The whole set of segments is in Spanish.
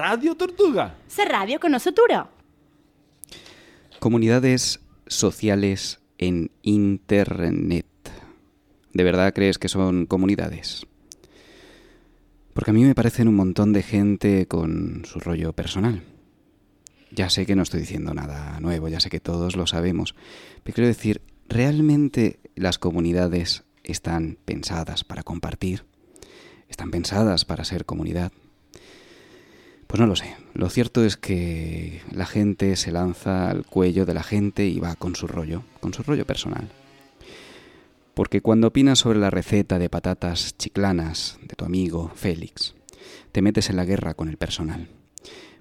Radio Tortuga. Ser radio con nosotros. Comunidades sociales en Internet. ¿De verdad crees que son comunidades? Porque a mí me parecen un montón de gente con su rollo personal. Ya sé que no estoy diciendo nada nuevo, ya sé que todos lo sabemos, pero quiero decir, ¿realmente las comunidades están pensadas para compartir? ¿Están pensadas para ser comunidad? Pues no lo sé. Lo cierto es que la gente se lanza al cuello de la gente y va con su rollo, con su rollo personal. Porque cuando opinas sobre la receta de patatas chiclanas de tu amigo Félix, te metes en la guerra con el personal.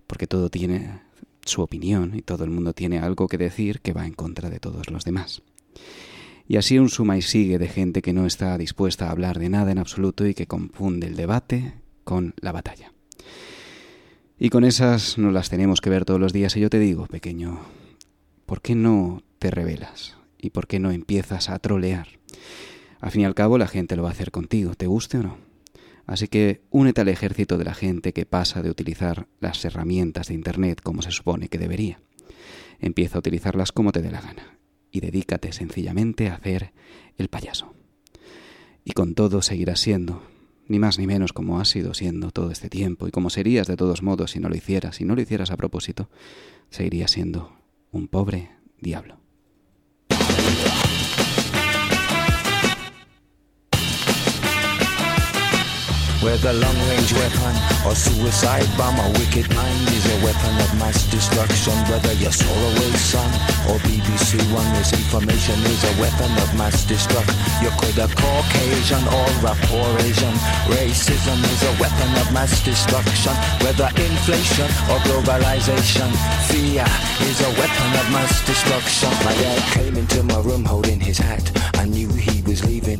Porque todo tiene su opinión y todo el mundo tiene algo que decir que va en contra de todos los demás. Y así un suma y sigue de gente que no está dispuesta a hablar de nada en absoluto y que confunde el debate con la batalla. Y con esas no las tenemos que ver todos los días y yo te digo, pequeño, ¿por qué no te revelas? ¿Y por qué no empiezas a trolear? Al fin y al cabo la gente lo va a hacer contigo, te guste o no. Así que únete al ejército de la gente que pasa de utilizar las herramientas de Internet como se supone que debería. Empieza a utilizarlas como te dé la gana y dedícate sencillamente a hacer el payaso. Y con todo seguirás siendo, ni más ni menos como has sido siendo todo este tiempo y como serías de todos modos si no lo hicieras, si no lo hicieras a propósito, seguirías siendo un pobre diablo. Whether long-range weapon or suicide bomb, a wicked mind is a weapon of mass destruction. Whether you're Solarway Sun or BBC One, misinformation is a weapon of mass destruction. You could have Caucasian or a Asian. Racism is a weapon of mass destruction. Whether inflation or globalization, fear is a weapon of mass destruction. My dad came into my room holding his hat. I knew he was leaving.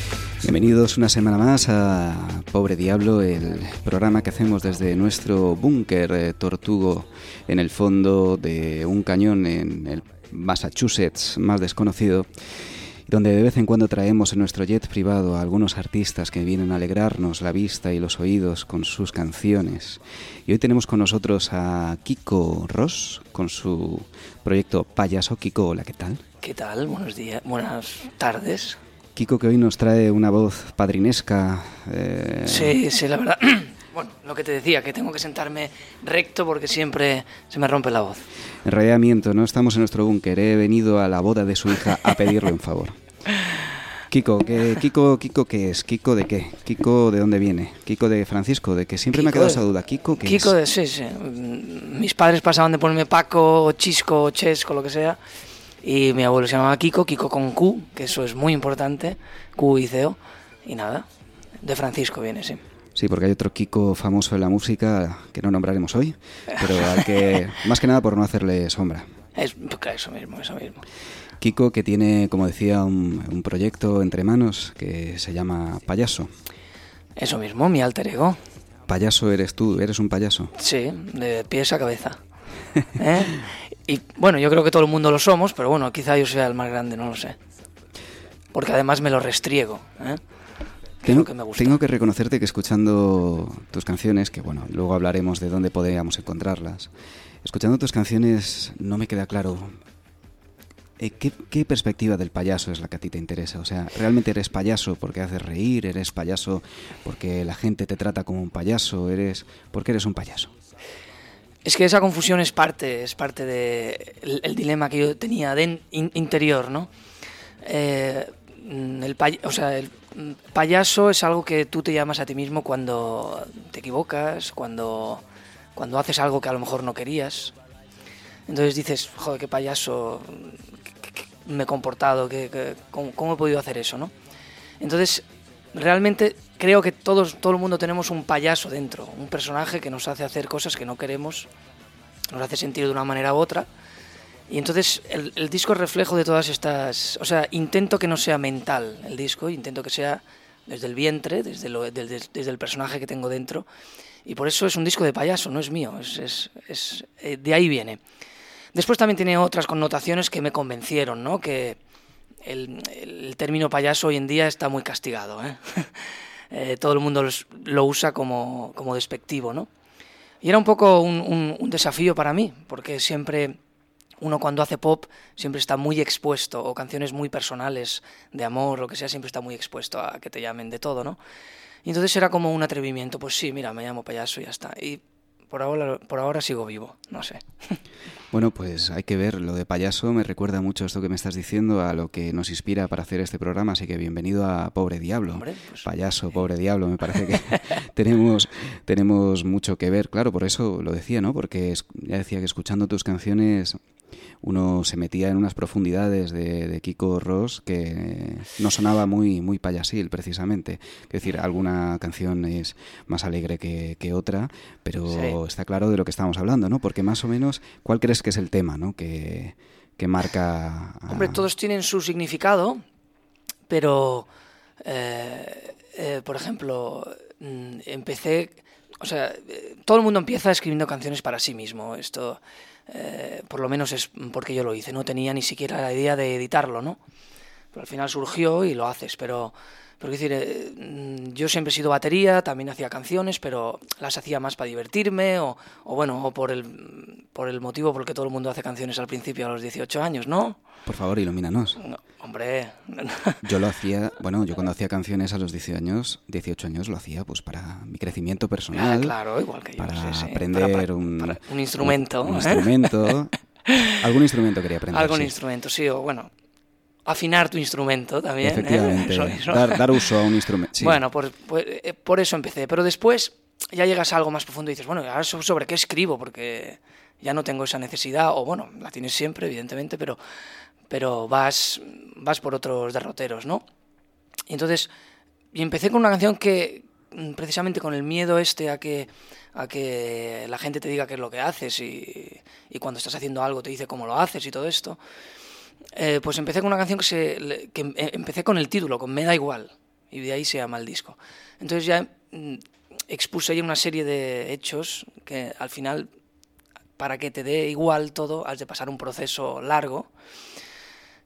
Bienvenidos una semana más a Pobre Diablo, el programa que hacemos desde nuestro búnker eh, tortugo en el fondo de un cañón en el Massachusetts más desconocido, donde de vez en cuando traemos en nuestro jet privado a algunos artistas que vienen a alegrarnos la vista y los oídos con sus canciones. Y hoy tenemos con nosotros a Kiko Ross con su proyecto Payaso. Kiko, hola, ¿qué tal? ¿Qué tal? Buenos días, buenas tardes. Kiko que hoy nos trae una voz padrinesca. Eh... Sí, sí, la verdad. Bueno, lo que te decía, que tengo que sentarme recto porque siempre se me rompe la voz. En realidad miento, no estamos en nuestro búnker. He venido a la boda de su hija a pedirle un favor. Kiko, ¿qué, Kiko, Kiko, ¿qué es? ¿Kiko de qué? ¿Kiko de dónde viene? ¿Kiko de Francisco? De que siempre me ha quedado esa duda. ¿Kiko qué Kiko es? de, sí, sí. Mis padres pasaban de ponerme Paco, Chisco, Chesco, lo que sea. Y mi abuelo se llamaba Kiko, Kiko con Q, que eso es muy importante, Q y C-O. Y nada, de Francisco viene, sí. Sí, porque hay otro Kiko famoso en la música que no nombraremos hoy, pero al que, más que nada por no hacerle sombra. Es, eso mismo, eso mismo. Kiko que tiene, como decía, un, un proyecto entre manos que se llama Payaso. Eso mismo, mi alter ego. Payaso eres tú, eres un payaso. Sí, de pies a cabeza. ¿Eh? Y bueno, yo creo que todo el mundo lo somos, pero bueno, quizá yo sea el más grande, no lo sé. Porque además me lo restriego. ¿eh? Tengo, que me gusta. tengo que reconocerte que escuchando tus canciones, que bueno, luego hablaremos de dónde podríamos encontrarlas, escuchando tus canciones no me queda claro eh, ¿qué, qué perspectiva del payaso es la que a ti te interesa. O sea, ¿realmente eres payaso porque haces reír? ¿Eres payaso porque la gente te trata como un payaso? ¿Eres porque eres un payaso? Es que esa confusión es parte, es parte de el, dilema que yo tenía de in- interior, ¿no? Eh, el, o sea, el payaso es algo que tú te llamas a ti mismo cuando te equivocas, cuando, cuando haces algo que a lo mejor no querías. Entonces dices, joder, qué payaso me he comportado, que- cómo, cómo he podido hacer eso, ¿no? Entonces, realmente creo que todos, todo el mundo tenemos un payaso dentro, un personaje que nos hace hacer cosas que no queremos, nos hace sentir de una manera u otra. Y entonces el, el, disco es reflejo de todas estas... O sea, intento que no sea mental el disco, intento que sea desde el vientre, desde, lo, desde, desde el personaje que tengo dentro. Y por eso es un disco de payaso, no es mío, es, es, es, eh, de ahí viene. Después también tiene otras connotaciones que me convencieron, ¿no? Que el, el término payaso hoy en día está muy castigado, ¿eh? eh todo el mundo lo usa como, como despectivo, ¿no? Y era un poco un, desafío para mí, porque siempre uno cuando hace pop siempre está muy expuesto, o canciones muy personales, de amor, lo que sea, siempre está muy expuesto a que te llamen de todo, ¿no? Y entonces era como un atrevimiento, pues sí, mira, me llamo payaso y ya está. Por ahora, por ahora sigo vivo, no sé. Bueno, pues hay que ver, lo de payaso me recuerda mucho esto que me estás diciendo a lo que nos inspira para hacer este programa, así que bienvenido a Pobre Diablo. Hombre, pues, payaso, pobre diablo, me parece que tenemos, tenemos mucho que ver, claro, por eso lo decía, ¿no? Porque ya decía que escuchando tus canciones uno se metía en unas profundidades de, de, Kiko Ross que no sonaba muy, muy payasil, precisamente. Es decir, alguna canción es más alegre que, que otra, pero sí. está claro de lo que estamos hablando, ¿no? Porque más o menos, ¿cuál crees que es el tema, ¿no? Que, que marca... A... Hombre, todos tienen su significado, pero, eh, eh, por ejemplo, mm, empecé... O sea, todo el mundo empieza escribiendo canciones para sí mismo. Esto eh, por lo menos es porque yo lo hice, no tenía ni siquiera la idea de editarlo, ¿no? Pero al final surgió y lo haces, pero, pero decir, eh, yo siempre he sido batería, también hacía canciones, pero las hacía más para divertirme o, o, bueno, o por el, por el motivo por el que todo el mundo hace canciones al principio a los 18 años, ¿no? Por favor, ilumínanos. No, hombre. Yo lo hacía, bueno, yo cuando hacía canciones a los 18 años, 18 años lo hacía pues para mi crecimiento personal. Ah, claro, igual que yo. Para sí. aprender para, para, un, para un, instrumento. Un, un ¿eh? instrumento. Algún instrumento quería aprender. Algún sí. instrumento, sí, o bueno, afinar tu instrumento también. Efectivamente, ¿eh? eso, eso. Dar, dar, uso a un instrumento. Sí. Bueno, por, por, por, eso empecé. Pero después ya llegas a algo más profundo y dices, bueno, ahora sobre qué escribo, porque ya no tengo esa necesidad, o bueno, la tienes siempre, evidentemente, pero, pero vas, vas por otros derroteros, ¿no? Y entonces, y empecé con una canción que, precisamente con el miedo este a que, a que la gente te diga qué es lo que haces y, y cuando estás haciendo algo te dice cómo lo haces y todo esto, eh, pues empecé con una canción que, se, que eh, empecé con el título, con Me da igual, y de ahí se llama el disco. Entonces ya mm, expuse ahí una serie de hechos que al final, para que te dé igual todo, has de pasar un proceso largo.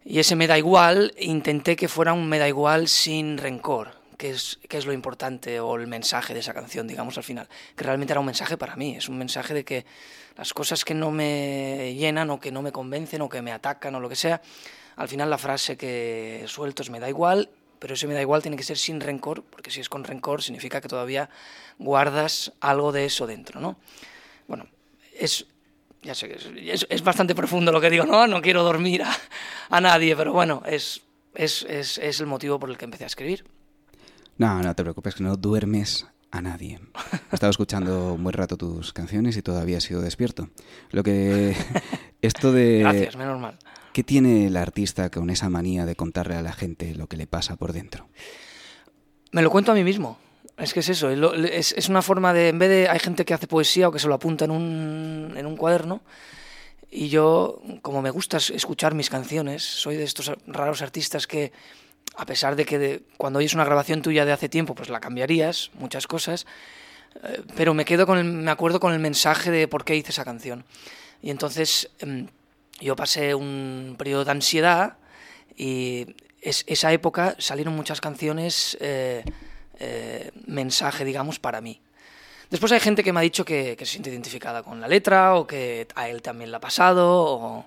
Y ese me da igual, intenté que fuera un me da igual sin rencor, que es, que es lo importante o el mensaje de esa canción, digamos, al final. Que realmente era un mensaje para mí, es un mensaje de que las cosas que no me llenan o que no me convencen o que me atacan o lo que sea, al final la frase que suelto es me da igual, pero ese me da igual tiene que ser sin rencor, porque si es con rencor significa que todavía guardas algo de eso dentro, ¿no? Bueno, es, ya sé que es, es bastante profundo lo que digo, no, no quiero dormir a, a nadie, pero bueno, es, es, es, es el motivo por el que empecé a escribir. No, no te preocupes, que no duermes a nadie. He estado escuchando un buen rato tus canciones y todavía he sido despierto. Lo que... Esto de... Gracias, menos mal. ¿Qué tiene el artista con esa manía de contarle a la gente lo que le pasa por dentro? Me lo cuento a mí mismo. Es que es eso, es, es una forma de, en vez de, hay gente que hace poesía o que se lo apunta en un, en un cuaderno, y yo, como me gusta escuchar mis canciones, soy de estos raros artistas que, a pesar de que de, cuando oyes una grabación tuya de hace tiempo, pues la cambiarías, muchas cosas, eh, pero me quedo con me acuerdo con el mensaje de por qué hice esa canción. Y entonces eh, yo pasé un periodo de ansiedad y es, esa época salieron muchas canciones eh, eh, mensaje, digamos, para mí. Después hay gente que me ha dicho que, se siente identificada con la letra o que a él también le ha pasado o,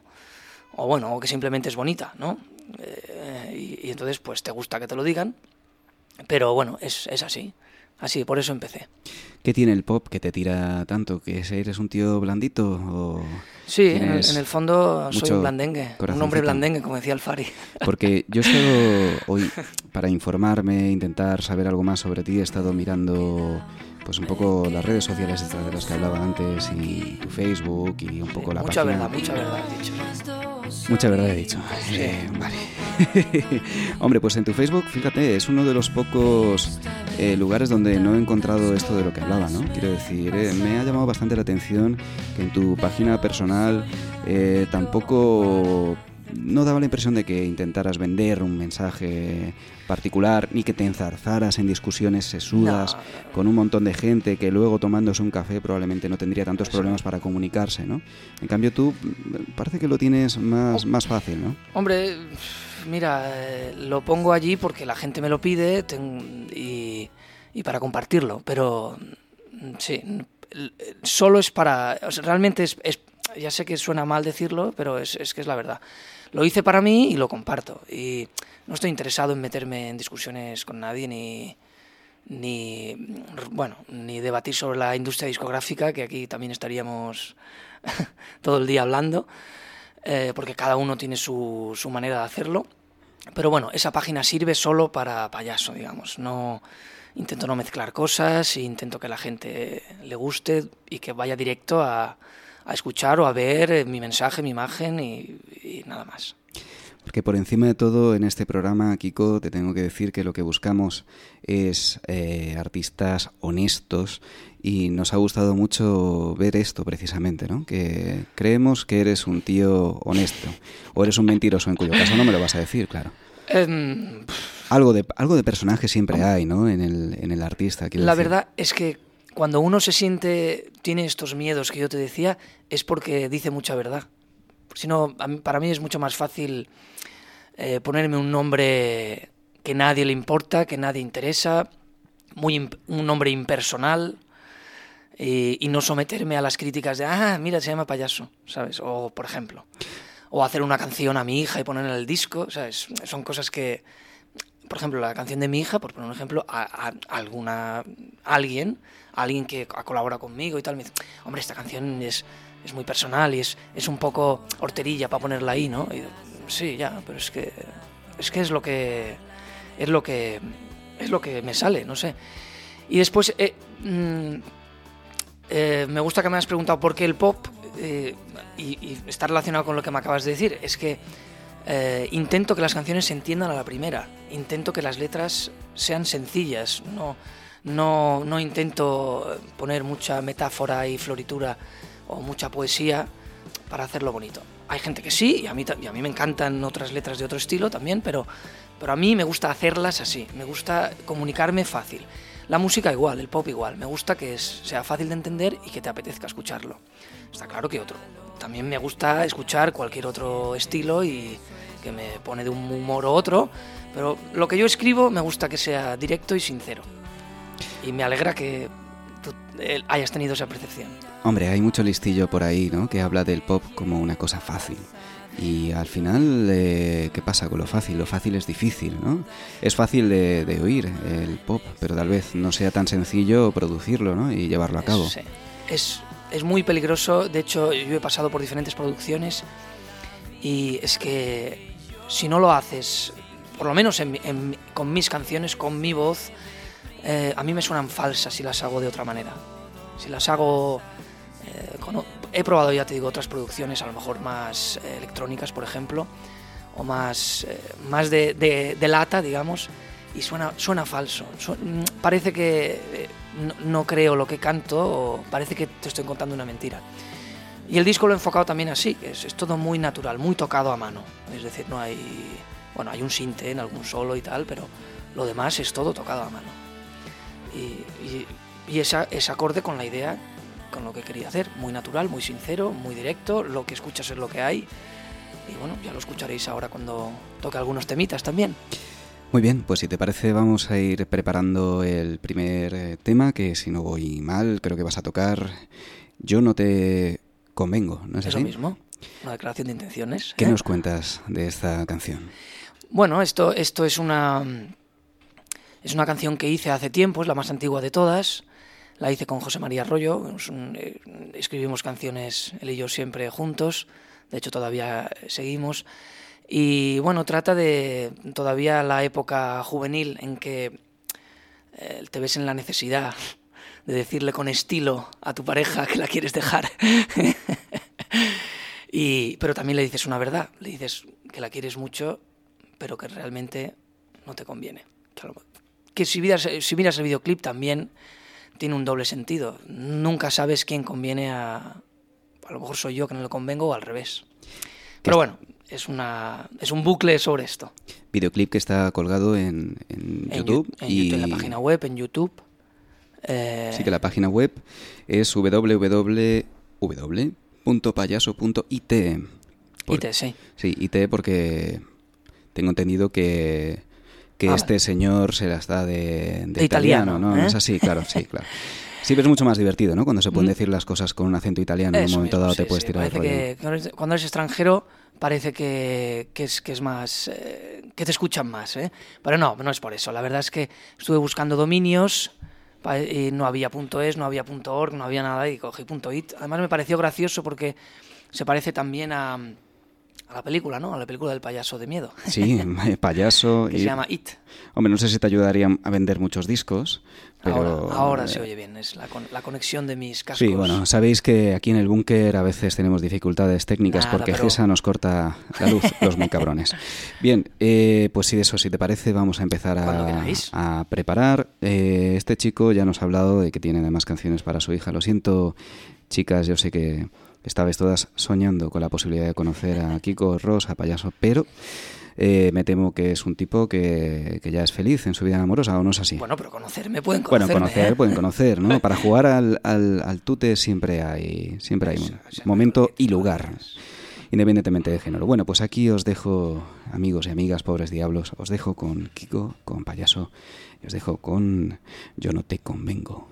o bueno, o que simplemente es bonita, ¿no? Eh, y, y, entonces pues te gusta que te lo digan, pero bueno, es, es así. Así, por eso empecé. ¿Qué tiene el pop que te tira tanto? ¿Que eres un tío blandito? O sí, en el, en el, fondo soy un blandengue, un hombre blandengue, como decía el Fari. Porque yo he estado hoy, para informarme, intentar saber algo más sobre ti, he estado mirando pues un poco las redes sociales de las que hablaba antes y tu Facebook y un poco la mucha página. verdad, mucha verdad, dicho. Mucha verdad he dicho. Eh, vale. Hombre, pues en tu Facebook, fíjate, es uno de los pocos eh, lugares donde no he encontrado esto de lo que hablaba, ¿no? Quiero decir, eh, me ha llamado bastante la atención que en tu página personal tampoco no daba la impresión de que intentaras vender un mensaje particular ni que te enzarzaras en discusiones sesudas con un montón de gente que luego tomándose un café probablemente no tendría tantos problemas para comunicarse, ¿no? En cambio tú mm, parece que lo tienes más, más fácil, ¿no? Hombre, mira, lo pongo allí porque la gente me lo pide y, y para compartirlo, pero mm, sí, solo es para... realmente es, ya sé que suena mal decirlo, pero es, es que es la verdad lo hice para mí y lo comparto. Y no estoy interesado en meterme en discusiones con nadie ni, ni, bueno, ni debatir sobre la industria discográfica, que aquí también estaríamos todo el día hablando, eh, porque cada uno tiene su, su manera de hacerlo. Pero bueno, esa página sirve solo para payaso, digamos. No intento no mezclar cosas, intento que la gente le guste y que vaya directo a, a escuchar o a ver eh, mi mensaje, mi imagen y, nada más. Porque por encima de todo en este programa, Kiko, te tengo que decir que lo que buscamos es eh, artistas honestos y nos ha gustado mucho ver esto precisamente, ¿no? Que creemos que eres un tío honesto o eres un mentiroso, en cuyo caso no me lo vas a decir, claro. Em, algo, de, algo de personaje siempre hay, ¿no? En el, en el artista. La verdad es que cuando uno se siente, tiene estos miedos que yo te decía, es porque dice mucha verdad. Si no, para mí es mucho más fácil eh, ponerme un nombre que nadie le importa, que nadie interesa, muy un nombre impersonal y, no someterme a las críticas de, ah, mira, se llama payaso, ¿sabes? O, por ejemplo, o hacer una canción a mi hija y ponerla en el disco, ¿sabes? Son cosas que, por ejemplo, la canción de mi hija, por poner un ejemplo, a, alguna, alguien alguien que ha colaborado conmigo y tal, me dice, hombre, esta canción es, es muy personal y es, es un poco horterilla para ponerla ahí, ¿no? Sí, ya, pero es que es que es lo que es lo que es lo que me sale, no sé. Y después eh, mm, eh, me gusta que me has preguntado por qué el pop eh, y, y, está relacionado con lo que me acabas de decir. Es que intento que las canciones se entiendan a la primera. Intento que las letras sean sencillas. No, no, intento poner mucha metáfora y floritura o mucha poesía para hacerlo bonito. Hay gente que sí, y a mí, y a mí me encantan otras letras de otro estilo también, pero, pero a mí me gusta hacerlas así, me gusta comunicarme fácil. La música igual, el pop igual, me gusta que sea fácil de entender y que te apetezca escucharlo. Está claro que otro. También me gusta escuchar cualquier otro estilo y que me pone de un humor u otro, pero lo que yo escribo me gusta que sea directo y sincero y me alegra que tú eh, hayas tenido esa percepción. Hombre, hay mucho listillo por ahí, ¿no? Que habla del pop como una cosa fácil. Y al final, eh, ¿qué pasa con lo fácil? Lo fácil es difícil, ¿no? Es fácil de, oír el pop, pero tal vez no sea tan sencillo producirlo, ¿no? Y llevarlo a cabo. Sí. Es, es muy peligroso. De hecho, yo he pasado por diferentes producciones y es que si no lo haces, por lo menos con mis canciones, con mi voz, eh, a mí me suenan falsas si las hago de otra manera. Si las hago... Eh, he probado, ya te digo, otras producciones, a lo mejor más eh, electrónicas, por ejemplo, o más, más de, lata, digamos, y suena, suena falso. Mm, parece que no, creo lo que canto o parece que te estoy contando una mentira. Y el disco lo he enfocado también así, es, todo muy natural, muy tocado a mano. Es decir, no hay. Bueno, hay un sinte en algún solo y tal, pero lo demás es todo tocado a mano y, y, esa, es acorde con la idea, con lo que quería hacer, muy natural, muy sincero, muy directo, lo que escuchas es lo que hay y bueno, ya lo escucharéis ahora cuando toque algunos temitas también. Muy bien, pues si te parece vamos a ir preparando el primer eh, tema que si no voy mal creo que vas a tocar Yo no te convengo, ¿no es Eso mismo, una declaración de intenciones. ¿Qué ¿eh? nos cuentas de esta canción? Bueno, esto, esto es una es una canción que hice hace tiempo, es la más antigua de todas. La hice con José María Arroyo. Eh, escribimos canciones él y yo siempre juntos. De hecho, todavía seguimos. Y bueno, trata de todavía la época juvenil en que eh, te ves en la necesidad de decirle con estilo a tu pareja que la quieres dejar. Pero también le dices una verdad, le dices que la quieres mucho, pero que realmente no te conviene. Que si miras, si miras el videoclip también tiene un doble sentido. Nunca sabes quién conviene a... A lo mejor soy yo que no le convengo o al revés. Pero bueno, es, una, es un bucle sobre esto. Videoclip que está colgado en, en, En, YouTube. En y... YouTube, en la página web, en YouTube. Eh, Sí que la página web es www.payaso.it. Por- IT, sí. Sí, IT porque tengo entendido que, que Ah, este señor se las da de, de De italiano, ¿no? ¿eh? Es así, claro, sí, claro. Sí, pero es mucho más divertido, ¿no? Cuando se pueden Mm. decir las cosas con un acento italiano, en un Eso momento mismo, dado sí, te puedes sí. tirar el rollo. que cuando eres, extranjero parece que, que es, que es más... eh, que te escuchan más, ¿eh? Pero no, no es por eso. La verdad es que estuve buscando dominios y no había .es, no había .org, no había nada y cogí .it. Además me pareció gracioso porque se parece también a, a la película, ¿no? A la película del payaso de miedo, Sí, payaso. que y- se llama It. Hombre, no sé si te ayudaría a vender muchos discos, pero... Ahora, ahora eh, se oye bien, es la, con- la conexión de mis cascos. Sí, bueno, sabéis que aquí en el búnker a veces tenemos dificultades técnicas Nada, porque pero- Gesa nos corta la luz, los muy cabrones. Bien, eh, pues sí, eso, si te parece, vamos a empezar a preparar. Eh, este chico ya nos ha hablado de que tiene además canciones para su hija. Lo siento, chicas, yo sé que estabais todas soñando con la posibilidad de conocer a Kiko Ross, a Payaso, pero eh, me temo que es un tipo que, que ya es feliz en su vida amorosa, ¿o no es así? Bueno, pero conocerme pueden Bueno, conocerme. conocer, ¿eh? pueden conocer, ¿no? Para jugar al, al, al tute siempre hay, siempre hay Eso, momento y lugar, independientemente de género. Bueno, pues aquí os dejo, amigos y amigas, pobres diablos, os dejo con Kiko, con Payaso, y os dejo con Yo no te convengo.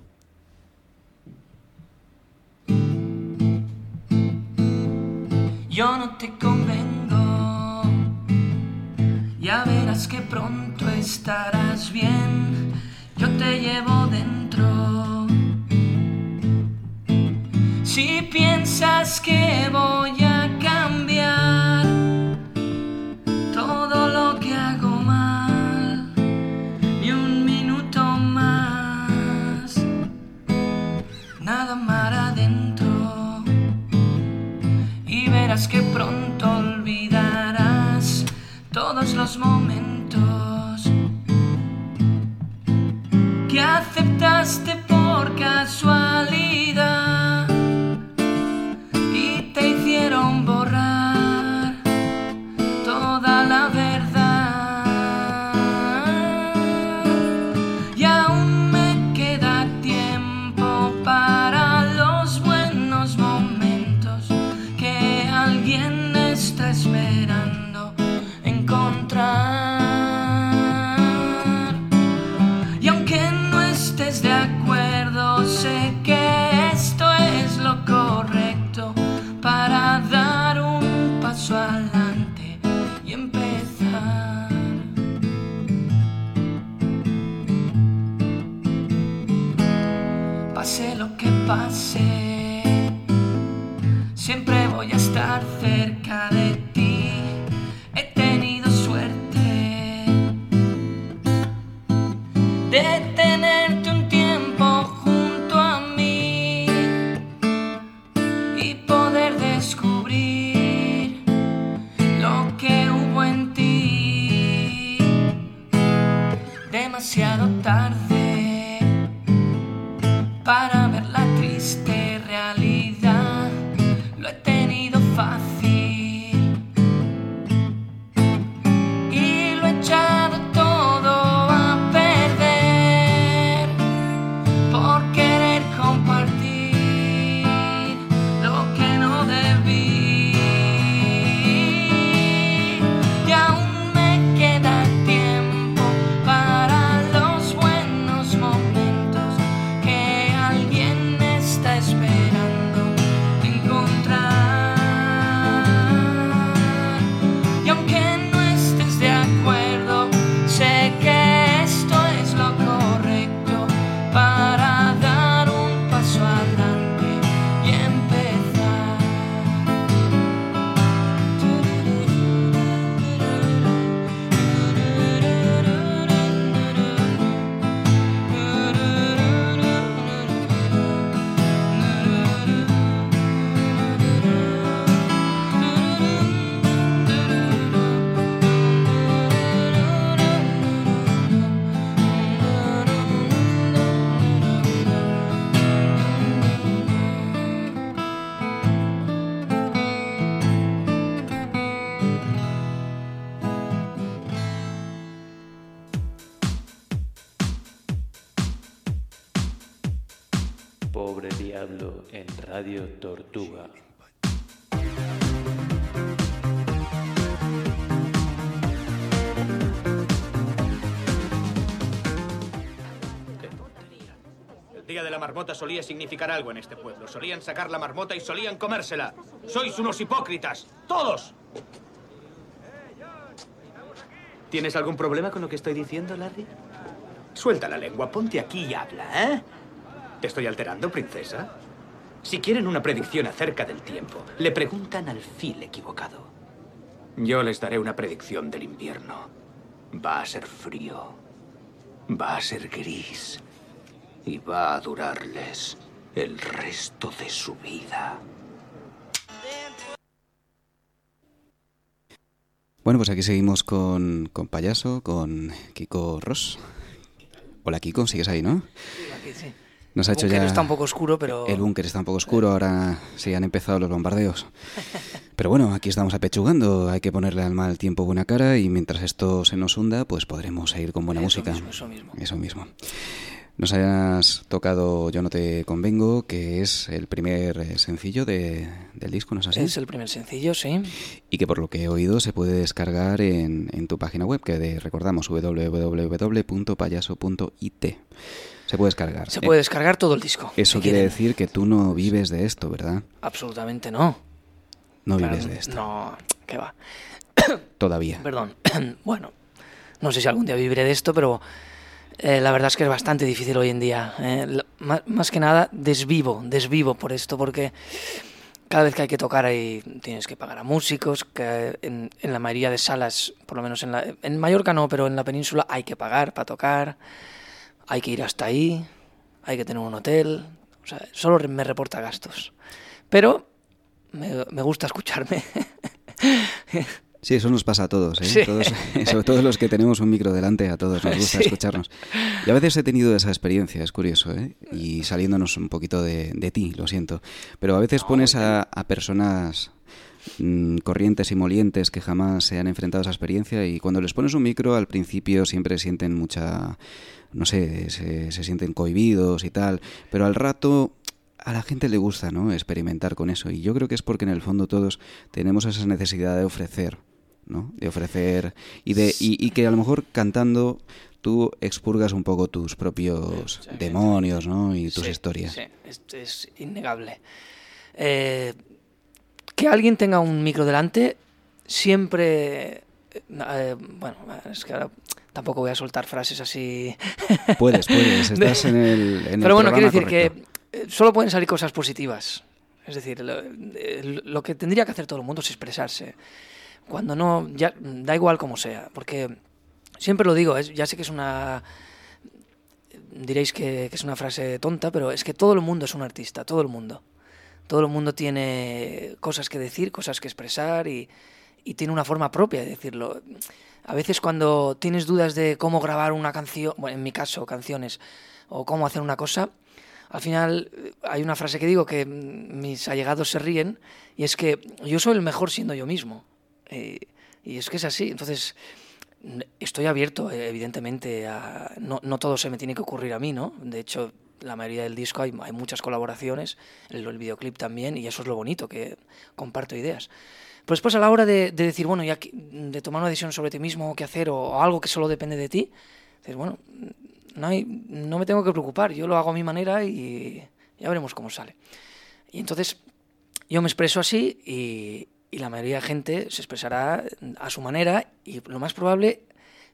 Yo no te convengo, ya verás que pronto estarás bien, yo te llevo dentro. Si piensas que voy a momentos que aceptaste por casualidad pase, siempre voy a estar cerca de ti. He tenido suerte de tenerte un tiempo junto a mí y poder descubrir lo que hubo en ti. Demasiado tarde para marmota solía significar algo en este pueblo. Solían sacar la marmota y solían comérsela. Sois unos hipócritas. ¡Todos! ¿Tienes algún problema con lo que estoy diciendo, Larry? Suelta la lengua, ponte aquí y habla, ¿eh? ¿Te estoy alterando, princesa? Si quieren una predicción acerca del tiempo, le preguntan al fil equivocado. Yo les daré una predicción del invierno. Va a ser frío. Va a ser gris. Y va a durarles el resto de su vida. Bueno, pues aquí seguimos con, con Payaso, con Kiko Ross. Hola Kiko, sigues ahí, ¿no? Aquí sí. Nos ha El hecho búnker ya... está un poco oscuro, pero... El búnker está un poco oscuro, ahora sí han empezado los bombardeos. Pero bueno, aquí estamos apechugando, hay que ponerle al mal tiempo buena cara y mientras esto se nos hunda, pues podremos seguir con buena Eso música. mismo, eso mismo. Eso mismo. Nos has tocado Yo no te convengo, que es el primer eh, sencillo de- del disco, ¿no es así? Es el primer sencillo, sí. Y que por lo que he oído se puede descargar en, en tu página web, que de, recordamos www.payaso.it. Se puede descargar. Se Eh, puede descargar todo el disco. Eso quiere quieren. decir que tú no vives de esto, ¿verdad? Absolutamente no. No Claro, vives de esto. No, que va. Todavía. Perdón. bueno, no sé si algún día viviré de esto, pero eh, la verdad es que es bastante difícil hoy en día. eh. Ma- más, que nada, desvivo, desvivo por esto, porque cada vez que hay que tocar ahí tienes que pagar a músicos, que en, en la mayoría de salas, por lo menos en, la, en Mallorca no, pero en la península hay que pagar para tocar, hay que ir hasta ahí, hay que tener un hotel, o sea, solo me reporta gastos. Pero me, me gusta escucharme. Sí, eso nos pasa a todos, ¿eh? Sí. Todos- sobre todo los que tenemos un micro delante, a todos nos gusta Sí. escucharnos. Y a veces he tenido esa experiencia, es curioso, ¿eh? Y saliéndonos un poquito de, de ti, lo siento. Pero a veces pones a, a personas mm, corrientes y molientes que jamás se han enfrentado a esa experiencia y cuando les pones un micro al principio siempre sienten mucha, no sé, se, se sienten cohibidos y tal, pero al rato a la gente le gusta, ¿no? Experimentar con eso y yo creo que es porque en el fondo todos tenemos esa necesidad de ofrecer, ¿no? De ofrecer y de y, y que a lo mejor cantando tú expurgas un poco tus propios demonios, ¿no? Y tus Sí, historias. Sí, es, es innegable. Eh, que alguien tenga un micro delante siempre... eh, bueno, es que ahora tampoco voy a soltar frases así... Puedes, puedes, estás en el, en el Pero bueno, quiero decir correcto. Eh, solo pueden salir cosas positivas. Es decir, lo, eh, lo que tendría que hacer todo el mundo es expresarse. Cuando no, ya da igual como sea, porque siempre lo digo, es- ya sé que es una diréis que, que es una frase tonta, pero es que todo el mundo es un artista, todo el mundo. Todo el mundo tiene cosas que decir, cosas que expresar y, y tiene una forma propia de decirlo. A veces cuando tienes dudas de cómo grabar una canción, bueno, en mi caso, canciones, o cómo hacer una cosa, al final eh, hay una frase que digo que mm, mis allegados se ríen y es que yo soy el mejor siendo yo mismo. Eh, y es que es así. Entonces, estoy abierto, eh, evidentemente, a... No, no todo se me tiene que ocurrir a mí, ¿no? De hecho, la mayoría del disco hay, muchas colaboraciones, el, videoclip también, y eso es lo bonito, que comparto ideas. Pero después a la hora de, de decir, bueno, ya que- de tomar una decisión sobre ti mismo, qué hacer, o, o algo que solo depende de ti, dices, bueno, no, hay, no me tengo que preocupar, yo lo hago a mi manera y ya veremos cómo sale. Y entonces yo me expreso así y, la mayoría de gente se expresará a su manera y lo más probable,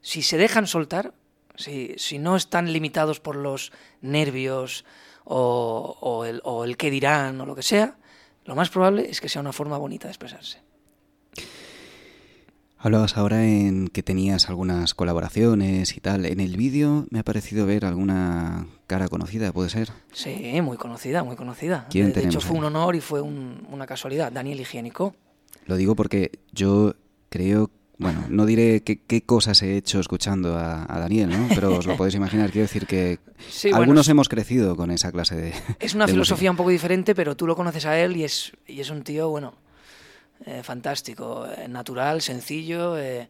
si se dejan soltar, si, no están limitados por los nervios o el, o el qué dirán o lo que sea, lo más probable es que sea una forma bonita de expresarse. Hablabas ahora en que tenías algunas colaboraciones y tal. En el vídeo me ha parecido ver alguna cara conocida, ¿puede ser? Sí, muy conocida, muy conocida. ¿Quién de, de hecho, fue ahí? un honor y fue un- una casualidad. Daniel Higiénico. Lo digo porque yo creo, bueno, no diré qué, qué cosas he hecho escuchando a, a Daniel, ¿no? Pero os lo podéis imaginar. Quiero decir que Sí, bueno, algunos es- hemos crecido con esa clase de... Es una de filosofía música. un poco diferente, pero tú lo conoces a él y es, y es un tío, bueno, eh, fantástico, eh, natural, sencillo, eh,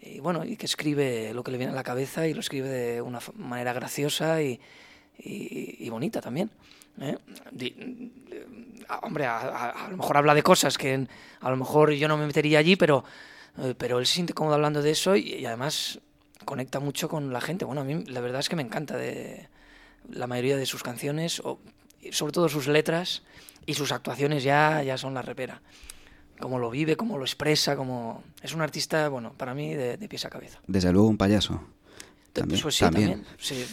y bueno, y que escribe lo que le viene a la cabeza y lo escribe de una manera graciosa y, y- y bonita también. ¿eh? Di- eh, hombre, a, a- a lo mejor habla de cosas que a lo mejor yo no me metería allí, pero, eh, pero él se siente cómodo hablando de eso y, y además conecta mucho con la gente. Bueno, a mí la verdad es que me encanta de la mayoría de sus canciones, o, sobre todo sus letras y sus actuaciones ya, ya son la repera. Cómo lo vive, cómo lo expresa, como es un artista, bueno, para mí de, de pies a cabeza. Desde luego un payaso. También, pues sí, también. también. sí.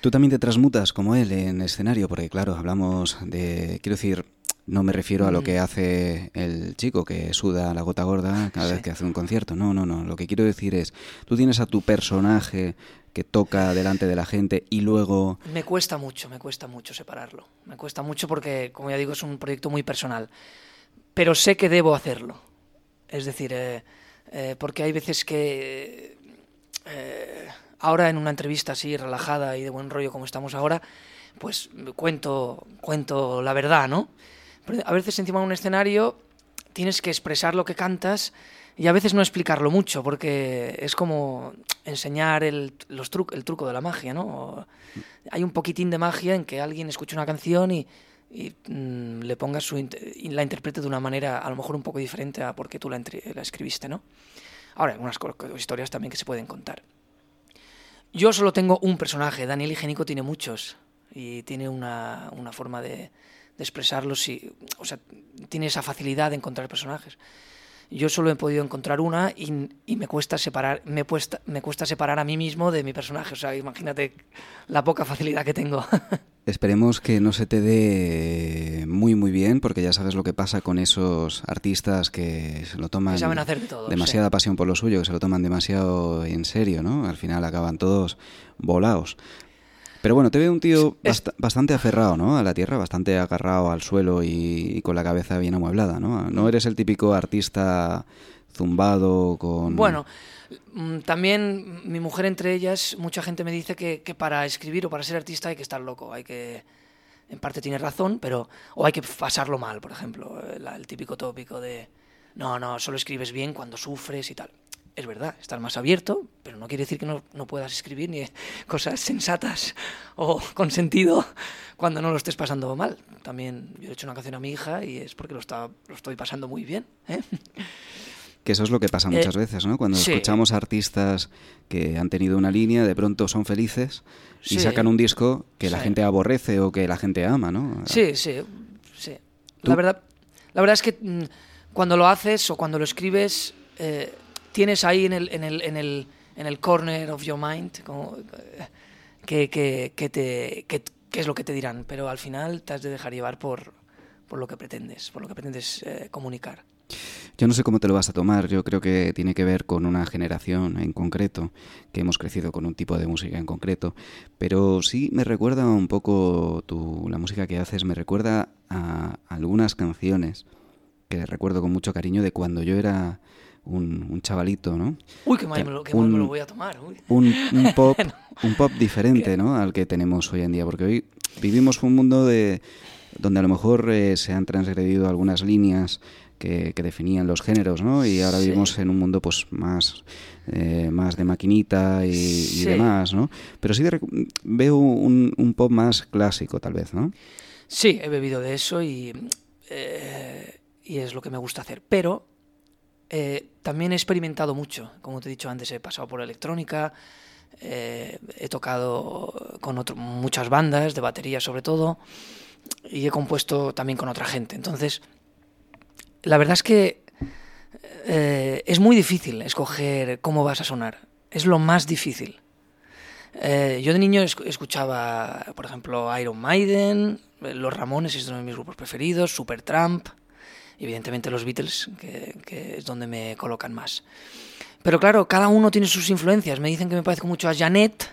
Tú también te transmutas como él en escenario, porque claro, hablamos de, quiero decir, no me refiero a lo Mm. que hace el chico que suda la gota gorda cada vez Sí. que hace un concierto. No, no, no. Lo que quiero decir es, tú tienes a tu personaje que toca delante de la gente y luego Me cuesta mucho, me cuesta mucho separarlo. Me cuesta mucho porque, como ya digo, es un proyecto muy personal. Pero sé que debo hacerlo. Es decir, eh, eh, porque hay veces que eh, ahora en una entrevista así relajada y de buen rollo como estamos ahora, pues cuento, cuento la verdad, ¿no? Pero a veces encima de un escenario tienes que expresar lo que cantas y a veces no explicarlo mucho porque es como enseñar el, los el truco de la magia, ¿no? Hay un poquitín de magia en que alguien escuche una canción y, y, mm, le ponga su la interprete de una manera a lo mejor un poco diferente a porque tú la, la escribiste, ¿no? Ahora, algunas historias también que se pueden contar. Yo solo tengo un personaje, Daniel Higiénico tiene muchos y tiene una, una forma de, de expresarlos y, o sea, tiene esa facilidad de encontrar personajes. Yo solo he podido encontrar una y, y me cuesta separar me cuesta, me cuesta separar a mí mismo de mi personaje, o sea, imagínate la poca facilidad que tengo. Esperemos que no se te dé muy muy bien, porque ya sabes lo que pasa con esos artistas que se lo toman hacer todo, demasiada pasión por lo suyo, que se lo toman demasiado en serio, ¿no? Al final acaban todos volados. Pero bueno, te veo un tío bast- bastante aferrado, ¿no? A la tierra, bastante agarrado al suelo y, y con la cabeza bien amueblada, ¿no? No eres el típico artista zumbado con... Bueno, mm, también mi mujer entre ellas, mucha gente me dice que, que para escribir o para ser artista hay que estar loco, hay que, en parte tiene razón, pero, o hay que pasarlo mal, por ejemplo, el, el típico tópico de, no, no, solo escribes bien cuando sufres y tal. Es verdad, estás más abierto, pero no quiere decir que no, no puedas escribir ni cosas sensatas o con sentido cuando no lo estés pasando mal. También yo he hecho una canción a mi hija y es porque lo, está, lo estoy pasando muy bien. ¿eh? Que eso es lo que pasa Eh, muchas veces, ¿no? Cuando sí. escuchamos artistas que han tenido una línea, de pronto son felices y Sí. sacan un disco que la gente aborrece o que la gente ama, ¿no? Sí, sí, sí. ¿Tú? La verdad, la verdad es que mm, cuando lo haces o cuando lo escribes, eh, tienes ahí en el, en, el, en, el, en el corner of your mind como, eh, que, que, que te, que, qué es lo que te dirán, pero al final te has de dejar llevar por, por lo que pretendes, por lo que pretendes eh, comunicar. Yo no sé cómo te lo vas a tomar, yo creo que tiene que ver con una generación en concreto, que hemos crecido con un tipo de música en concreto, pero sí me recuerda un poco tu, la música que haces, me recuerda a algunas canciones que recuerdo con mucho cariño de cuando yo era un, un chavalito, ¿no? Uy, qué mal, me lo, qué mal me lo Un- voy a tomar. uy. un, un pop un pop diferente. ¿no? al que tenemos hoy en día porque hoy vivimos un mundo de donde a lo mejor eh, se han transgredido algunas líneas que, que definían los géneros ¿no? y ahora Sí. vivimos en un mundo pues más eh, más de maquinita y, demás ¿no? pero sí de veo un, un pop más clásico tal vez ¿no? Sí, he bebido de eso y, eh, y es lo que me gusta hacer. Pero eh, también he experimentado mucho. Como te he dicho antes, he pasado por electrónica, eh, he tocado con otro- muchas bandas, de batería sobre todo, y he compuesto también con otra gente. Entonces, la verdad es que eh, es muy difícil escoger cómo vas a sonar. Es lo más difícil. Eh, yo de niño esc- escuchaba, por ejemplo, Iron Maiden, eh, Los Ramones es uno de mis grupos preferidos, Supertramp, evidentemente los Beatles, que, que es donde me colocan más. Pero claro, cada uno tiene sus influencias. Me dicen que me parezco mucho a Janet,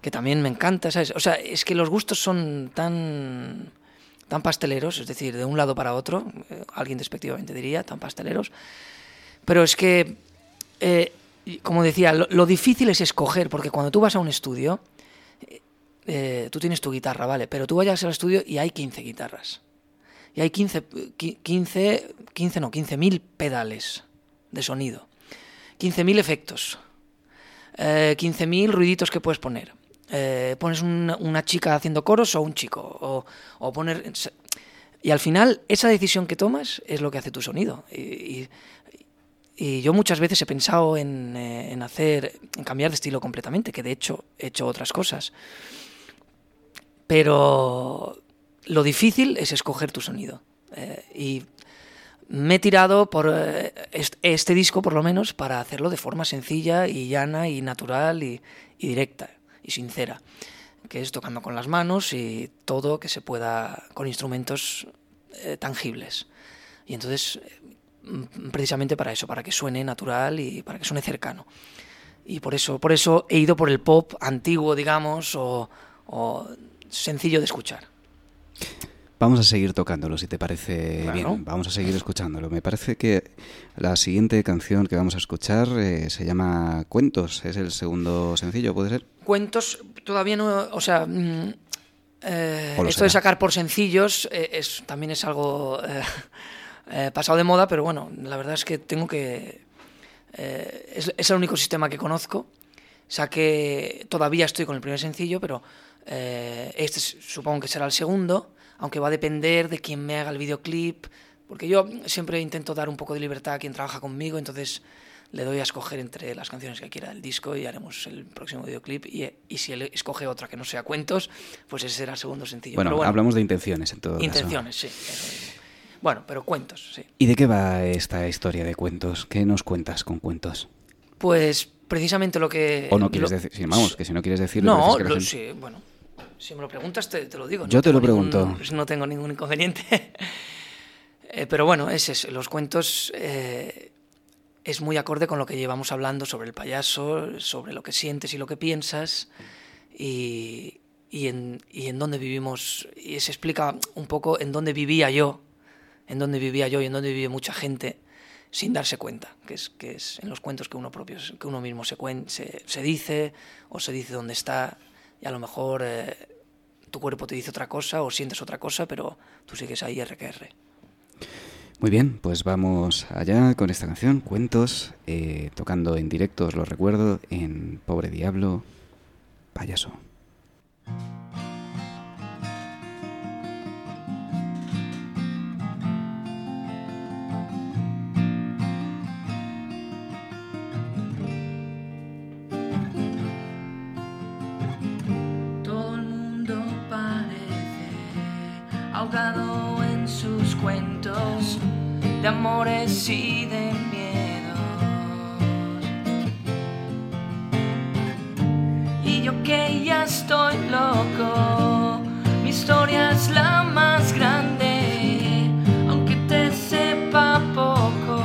que también me encanta, ¿sabes? O sea, es que los gustos son tan tan pasteleros, es decir, de un lado para otro, eh, alguien despectivamente diría, tan pasteleros. Pero es que, eh, como decía, lo, difícil es escoger, porque cuando tú vas a un estudio, eh, tú tienes tu guitarra, ¿vale? Pero tú vayas al estudio y hay 15 guitarras. Y hay 15, qui- 15, 15 no, 15.000 pedales de sonido. 15.000 efectos. eh, 15.000 ruiditos que puedes poner. Eh, pones una, una chica haciendo coros o un chico, o, o poner... Y al final, esa decisión que tomas es lo que hace tu sonido. Y, yo muchas veces he pensado en, eh, en hacer, en cambiar de estilo completamente, que de hecho he hecho otras cosas. Pero lo difícil es escoger tu sonido. Eh, y me he tirado por est- este disco, por lo menos, para hacerlo de forma sencilla y llana y natural y directa y sincera. Que es tocando con las manos y todo que se pueda con instrumentos eh, tangibles. Y entonces, mm, precisamente para eso, para que suene natural y para que suene cercano. Y por eso, por eso he ido por el pop antiguo, digamos, o sencillo de escuchar. Vamos a seguir tocándolo, si te parece Claro. bien. Vamos a seguir escuchándolo. Me parece que la siguiente canción que vamos a escuchar eh, se llama Cuentos. Es el segundo sencillo, ¿puede ser? Cuentos, todavía no, o sea, mm, eh, O esto de sacar por sencillos eh, es, también es algo pasado de moda, pero bueno, la verdad es que tengo que... es, es el único sistema que conozco. Saqué, todavía estoy con el primer sencillo, pero este es- supongo que será el segundo, aunque va a depender de quién me haga el videoclip, porque yo siempre intento dar un poco de libertad a quien trabaja conmigo, entonces le doy a escoger entre las canciones que quiera del disco y haremos el próximo videoclip. Y, y si él escoge otra que no sea cuentos, pues ese será el segundo sencillo. Bueno, Pero hablamos de intenciones en todo caso. Intenciones, sí. eso mismo. Bueno, pero cuentos, sí. ¿Y de qué va esta historia de cuentos? ¿Qué nos cuentas con cuentos? Pues precisamente lo que... ¿O no quieres lo- decir? Sí, vamos, que si no quieres decirlo... No, lo- gente- sí, bueno. Si me lo preguntas, te, te lo digo. Yo te lo ningún- pregunto. no tengo ningún inconveniente. Eh, pero bueno, es eso. Los cuentos eh, es muy acorde con lo que llevamos hablando sobre el payaso, sobre lo que sientes y lo que piensas y, y en, y en dónde vivimos. Y se explica un poco en dónde vivía yo, en dónde vivía yo y en dónde vive mucha gente sin darse cuenta, que es, que es en los cuentos que uno propio, que uno mismo se, cuen- se, se dice o se dice dónde está y a lo mejor eh, tu cuerpo te dice otra cosa o sientes otra cosa, pero tú sigues ahí RQR. Muy bien, pues vamos allá con esta canción, Cuentos, eh, tocando en directo, os lo recuerdo, en Pobre Diablo, Payaso. En sus cuentos de amores y de miedos. Y yo que ya estoy loco, mi historia es la más grande, aunque te sepa poco.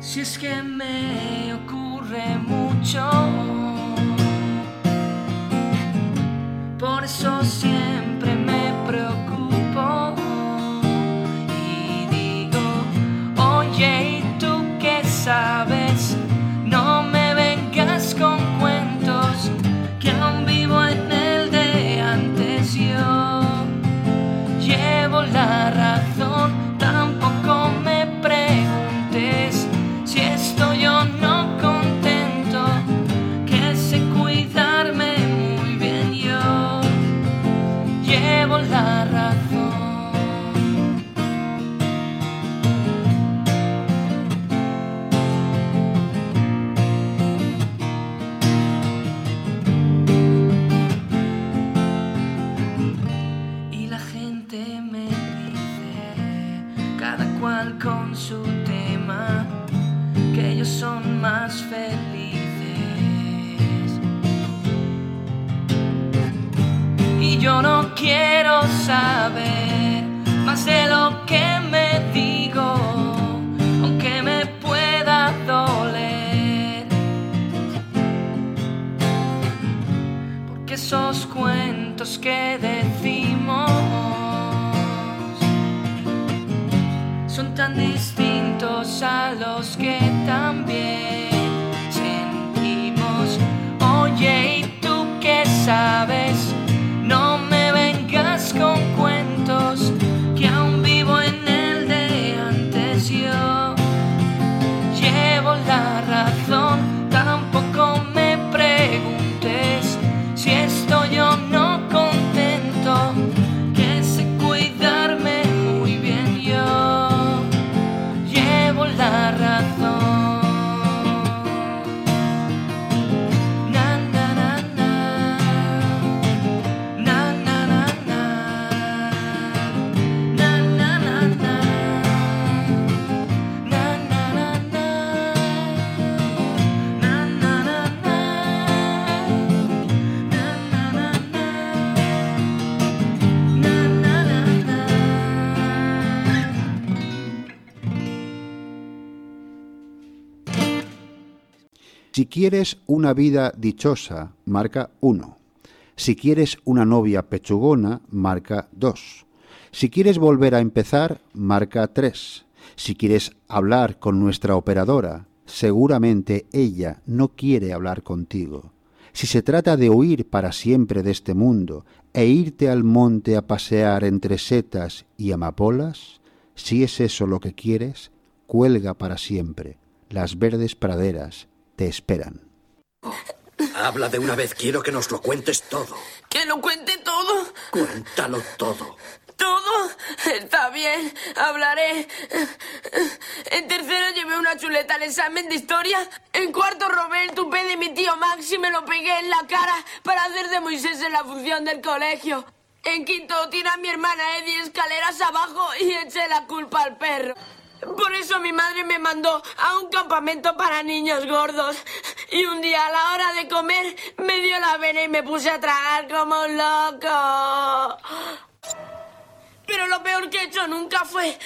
Si es que me ocurre mucho, quieres una vida dichosa, marca 1. Si quieres una novia pechugona, marca 2. Si quieres volver a empezar, marca 3. Si quieres hablar con nuestra operadora, seguramente ella no quiere hablar contigo. Si se trata de huir para siempre de este mundo e irte al monte a pasear entre setas y amapolas, si es eso lo que quieres, cuelga para siempre. Las verdes praderas te esperan. Habla de una vez, quiero que nos lo cuentes todo. ¿Que lo cuente todo? Cuéntalo todo. ¿Todo? Está bien, hablaré. En tercero llevé una chuleta al examen de historia. En cuarto robé el tupé de mi tío Max y me lo pegué en la cara para hacer de Moisés en la función del colegio. En quinto tiré a mi hermana Eddie escaleras abajo y eché la culpa al perro. Por eso mi madre me mandó a un campamento para niños gordos. Y un día a la hora de comer me dio la vena y me puse a tragar como un loco. Pero lo peor que he hecho nunca fue.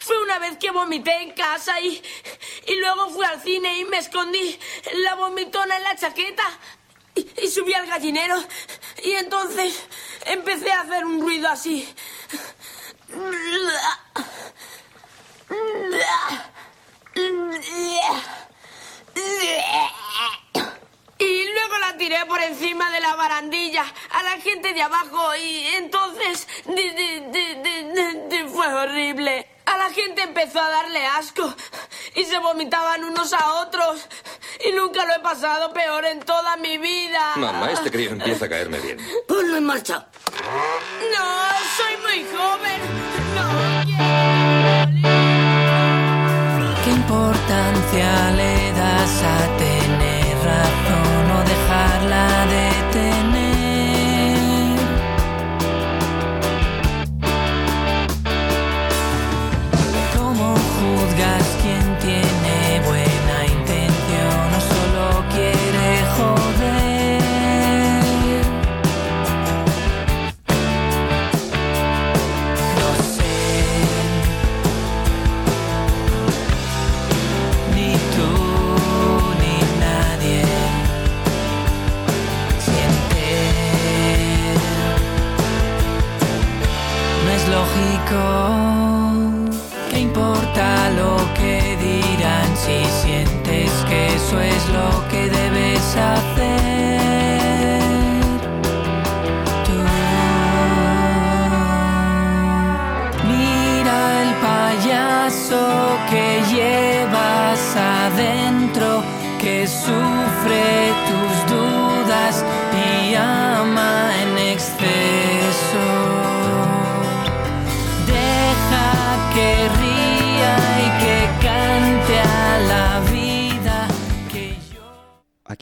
Fue una vez que vomité en casa y. Y luego fui al cine y me escondí la vomitona en la chaqueta. Y, y subí al gallinero. Y entonces empecé a hacer un ruido así. Y luego la tiré por encima de la barandilla a la gente de abajo y entonces fue horrible. A la gente empezó a darle asco y se vomitaban unos a otros. Y nunca lo he pasado peor en toda mi vida. Mamá, este crío empieza a caerme bien. Ponlo en marcha. No, soy muy joven.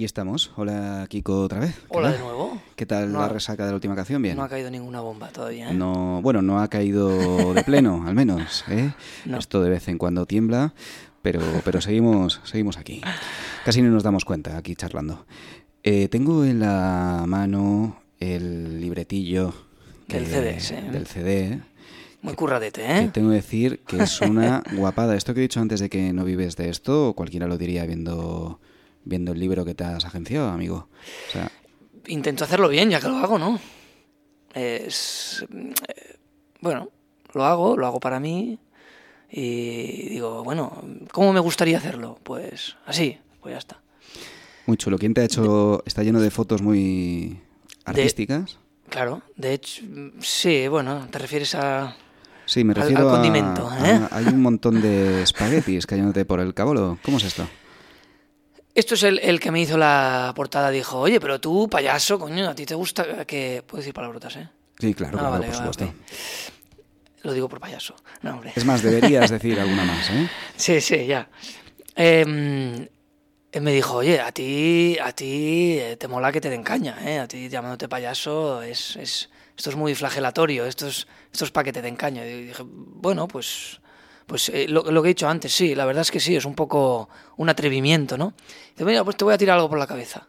Aquí estamos. Hola, Kiko, otra vez. ¿Qué Hola tal? de nuevo. ¿Qué tal No la ha- resaca de la última canción? Bien. No ha caído ninguna bomba todavía, ¿eh? No, bueno, no ha caído de pleno, al menos. ¿eh? No. Esto de vez en cuando tiembla, pero, pero seguimos, seguimos aquí. Casi no nos damos cuenta aquí charlando. Eh, tengo en la mano el libretillo Del CD, sí. del CD. Muy curradete, Que ¿eh? tengo que decir que es una guapada. Esto que he dicho antes de que no vives de esto, cualquiera lo diría viendo, viendo el libro que te has agenciado, amigo. O sea, Intento hacerlo bien, ya que lo hago, ¿no? Es... eh, Bueno, lo hago, lo hago para mí y digo, bueno, ¿cómo me gustaría hacerlo? Pues así, pues ya está. muy chulo. ¿Quién te ha hecho? Está lleno de fotos muy artísticas. Claro, de hecho, sí, bueno, te refieres a... Sí, me refiero al condimento, a- ¿eh? hay un montón de espaguetis cayéndote por el cabolo. ¿Cómo es esto? Esto es el, el que me hizo la portada, dijo, oye, pero tú, payaso, coño, a ti te gusta que... Puedo decir palabrotas, ¿eh? Sí, claro, Ah, claro, vale, por vale, supuesto. ok. Lo digo por payaso. No, hombre. Es más, deberías decir alguna más, ¿eh? Sí, sí, ya. Él me dijo, oye, a ti, a ti eh, te mola que te den caña, ¿eh? A ti llamándote payaso, es, es, esto es muy flagelatorio, esto es, esto es para que te den caña. Y dije, bueno, pues, pues eh, lo, lo que he dicho antes, sí, la verdad es que sí, es un poco un atrevimiento, ¿no? Dice, mira, pues te voy a tirar algo por la cabeza.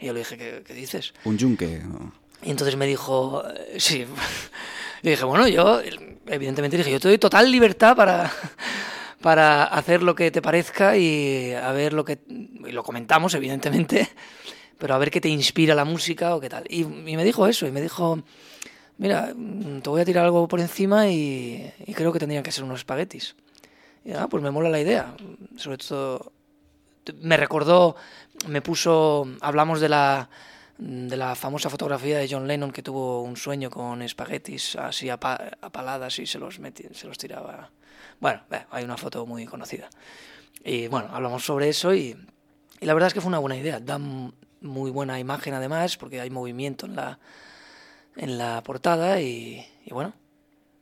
Y yo le dije, ¿qué, qué dices? Un yunque. ¿no? Y entonces me dijo, eh, sí. Y dije, bueno, yo, evidentemente dije, yo te doy total libertad para, para hacer lo que te parezca y a ver lo que... Y lo comentamos, evidentemente, pero a ver qué te inspira la música o qué tal. Y, y me dijo eso, y me dijo, mira, mm, te voy a tirar algo por encima y, y creo que tendrían que ser unos espaguetis. Y ah, pues me mola la idea. Sobre todo, me recordó, me puso, hablamos de la, de la famosa fotografía de John Lennon que tuvo un sueño con espaguetis así apa- apaladas y se los, meti- se los tiraba. Bueno, eh, hay una foto muy conocida. Y bueno, hablamos sobre eso y, y la verdad es que fue una buena idea. Da muy buena imagen además porque hay movimiento en la, en la portada y, bueno,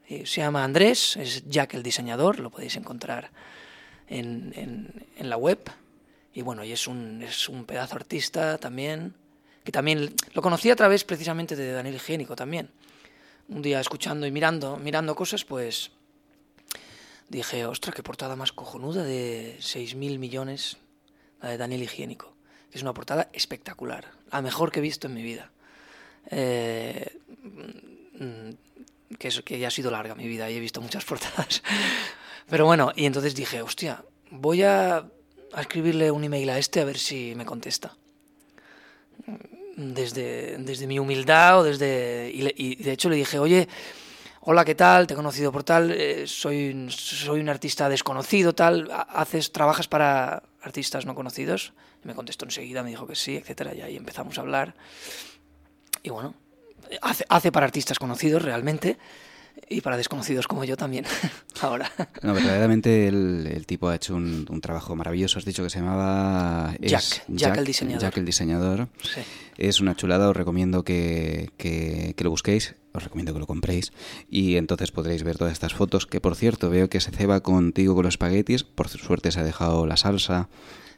se llama Andrés, es Jack el diseñador, lo podéis encontrar en, en, en la web. Y bueno, y es un, es un pedazo artista también, que también lo conocí a través precisamente de Daniel Higiénico también. Un día escuchando y mirando, mirando cosas, pues dije, ostras, qué portada más cojonuda de 6.000 millones, la de Daniel Higiénico. Es una portada espectacular, la mejor que he visto en mi vida. Eh, mm, que, es, que ya ha sido larga mi vida y he visto muchas portadas. Pero bueno, y entonces dije, hostia, voy a, a escribirle un email a este a ver si me contesta. Desde, desde mi humildad o desde... Y, le- de hecho le dije, oye, hola, ¿qué tal? Te he conocido por tal, eh, soy, soy un artista desconocido, tal, ha- ¿haces, trabajas para artistas no conocidos? Y me contestó enseguida, me dijo que sí, etcétera, y ahí empezamos a hablar. Y bueno, hace, hace para artistas conocidos realmente y para desconocidos como yo también, ahora. No, verdaderamente el, el tipo ha hecho un, un trabajo maravilloso. Has dicho que se llamaba... es Jack, Jack el diseñador. Jack el diseñador. Sí. Es una chulada, os recomiendo que, que- que lo busquéis, os recomiendo que lo compréis y entonces podréis ver todas estas fotos, que por cierto veo que se ceba contigo con los espaguetis, por suerte se ha dejado la salsa,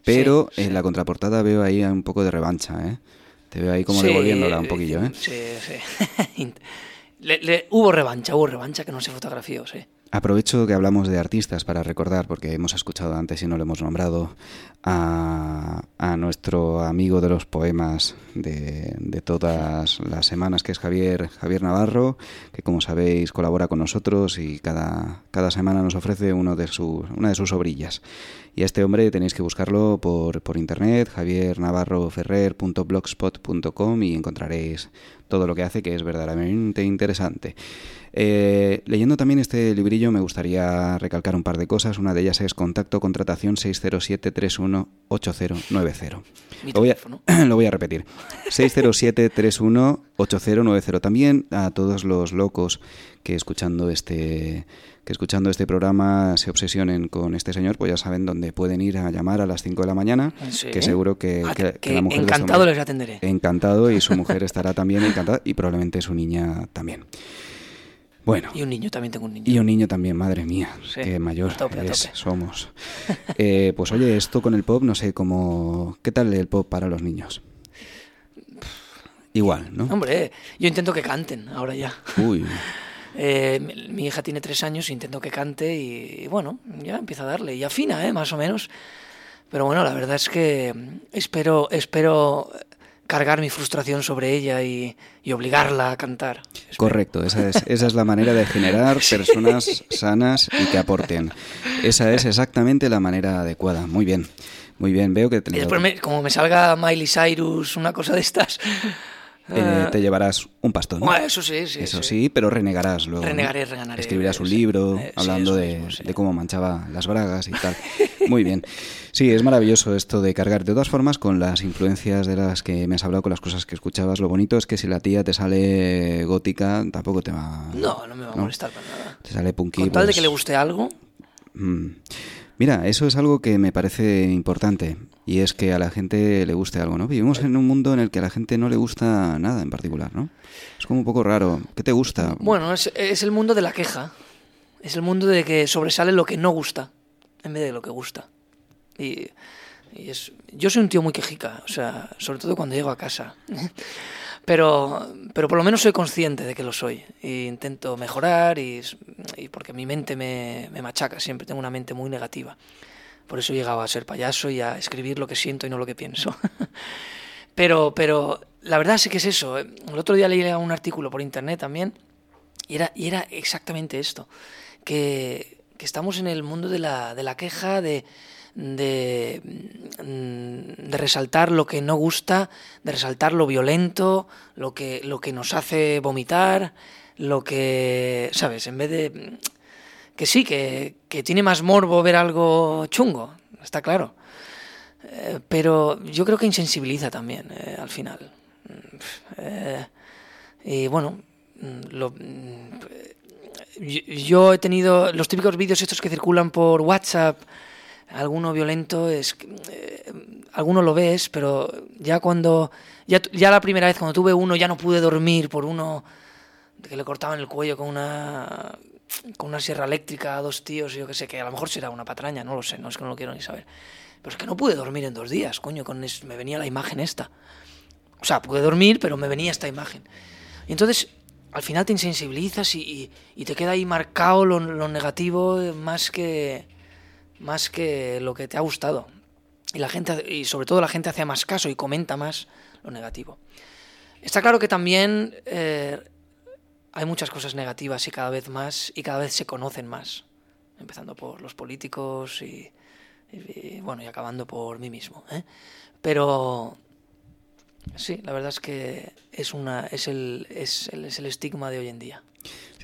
pero Sí, en la contraportada veo ahí un poco de revancha, ¿eh? Te veo ahí como Sí, devolviéndola un poquillo, ¿eh? Sí, sí. Le- le- hubo revancha, hubo revancha que no se fotografió, sí. Aprovecho que hablamos de artistas para recordar, porque hemos escuchado antes y no lo hemos nombrado, a, a nuestro amigo de los poemas de, de todas las semanas, que es Javier, Javier Navarro, que como sabéis colabora con nosotros y cada, cada semana nos ofrece uno de sus, una de sus obrillas. Y a este hombre tenéis que buscarlo por, por internet, javiernavarroferrer.blogspot.com y encontraréis todo lo que hace, que es verdaderamente interesante. Eh, leyendo también este librillo me gustaría recalcar un par de cosas. Una de ellas es contacto contratación 607-318090. Mi Lo voy, a, teléfono. lo voy a repetir. 607-318090. También a todos los locos que escuchando este que escuchando este programa se obsesionen con este señor, pues ya saben dónde pueden ir a llamar a las 5 de la mañana, Sí. que seguro que, Ah, que- que la mujer encantado les atenderé. Encantado y su mujer estará también encantada y probablemente su niña también. Bueno, Y un niño, también tengo un niño. y un niño también, madre mía, Sí, qué mayor a tope, a es- tope. somos. Eh, pues oye, esto con el pop, no sé cómo... ¿Qué tal el pop para los niños? Igual, ¿no? Hombre, yo intento que canten ahora ya. Uy, Eh, mi, mi hija tiene tres años, intento que cante y, y bueno, ya empieza a darle. Y afina, ¿eh? Más o menos. Pero bueno, la verdad es que mm, espero, espero cargar mi frustración sobre ella y, y obligarla a cantar. correcto, esa es, esa es la manera de generar personas sanas y que aporten. Esa es exactamente la manera adecuada. Muy bien, muy bien, veo que... te- Y después, me- como me salga Miley Cyrus, una cosa de estas. Eh, te llevarás un pastón. Bueno, eso sí, sí. Eso sí, pero renegarás luego. ¿no? Renegaré, renegaré, Escribirás un sí. libro Eh, hablando mismo, de cómo manchaba las bragas y tal. Muy bien. Sí, es maravilloso esto de cargar. De todas formas, con las influencias de las que me has hablado, con las cosas que escuchabas, lo bonito es que si la tía te sale gótica, tampoco te va. No, no me va a molestar para nada. Te sale punky. Con tal de pues, que le guste algo, mm. Mira, eso es algo que me parece importante y es que a la gente le guste algo, ¿no? Vivimos en un mundo en el que a la gente no le gusta nada en particular, ¿no? Es como un poco raro. ¿Qué te gusta? Bueno, es, el mundo de la queja. Es el mundo de que sobresale lo que no gusta en vez de lo que gusta. Y, y es, yo soy un tío muy quejica, o sea, sobre todo cuando llego a casa. Pero, pero por lo menos soy consciente de que lo soy. E intento mejorar y, y porque mi mente me, me machaca, siempre tengo una mente muy negativa. Por eso he llegado a ser payaso y a escribir lo que siento y no lo que pienso. Pero, pero la verdad sí que es eso. El otro día leí un artículo por internet también y era, y era exactamente esto. Que, que estamos en el mundo de la, de la queja, de, de, mm, de resaltar lo que no gusta, de resaltar lo violento, lo que, lo que nos hace vomitar, lo que, ¿sabes? En vez de... Que sí, que, que tiene más morbo ver algo chungo, está claro. Eh, pero yo creo que insensibiliza también eh, al final. Mm, eh, y bueno, mm, lo, yo he tenido los típicos vídeos estos que circulan por WhatsApp, alguno violento, es eh, alguno lo ves, pero ya cuando, ya, la primera vez cuando tuve uno ya no pude dormir por uno que le cortaban el cuello con una con una sierra eléctrica a dos tíos, yo que sé, que a lo mejor será una patraña, no lo sé, no es que no lo quiero ni saber. Pero es que no pude dormir en dos días, coño, con me venía la imagen esta. O sea, pude dormir, pero me venía esta imagen. Y entonces, al final te insensibilizas y, te queda ahí marcado lo, negativo más que, más que lo que te ha gustado. Y, la gente, y sobre todo la gente hace más caso y comenta más lo negativo. Está claro que también eh, hay muchas cosas negativas y cada vez más, y cada vez se conocen más. Empezando por los políticos y, bueno, y acabando por mí mismo. ¿eh? Pero sí, la verdad es que es, una, es, el, es, el, es el estigma de hoy en día.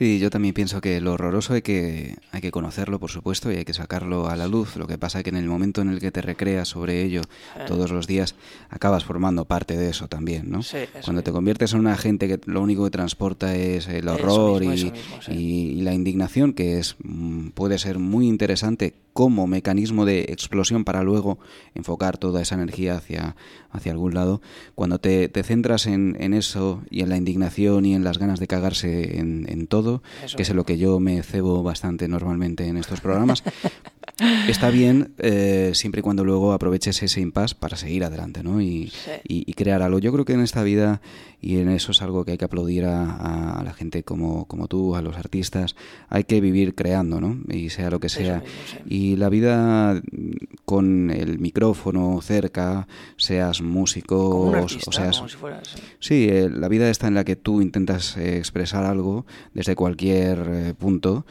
Sí, yo también pienso que lo horroroso hay que, hay que conocerlo, por supuesto, y hay que sacarlo a la luz. Lo que pasa es que en el momento en el que te recreas sobre ello Eh. todos los días, acabas formando parte de eso también, ¿no? Sí, eso Cuando te conviertes en una gente que lo único que transporta es el horror mismo, y, eso mismo, sí. y- y la indignación, que es mm, puede ser muy interesante como mecanismo de explosión para luego enfocar toda esa energía hacia, hacia algún lado. Cuando te, te centras en, en eso y en la indignación y en las ganas de cagarse en, en todo, Eso. que es en lo que yo me cebo bastante normalmente en estos programas, está bien eh, siempre y cuando luego aproveches ese impasse para seguir adelante ¿no? y, Sí. y- y crear algo. Yo creo que en esta vida, y en eso es algo que hay que aplaudir a, a- la gente como, como tú, a los artistas, hay que vivir creando, ¿no? Y sea lo que sea. mismo, sí. Y la vida mm, con el micrófono cerca, seas músico Como un o- artista, o seas... como si fueras... Sí, eh, la vida está en la que tú intentas eh, expresar algo desde cualquier punto.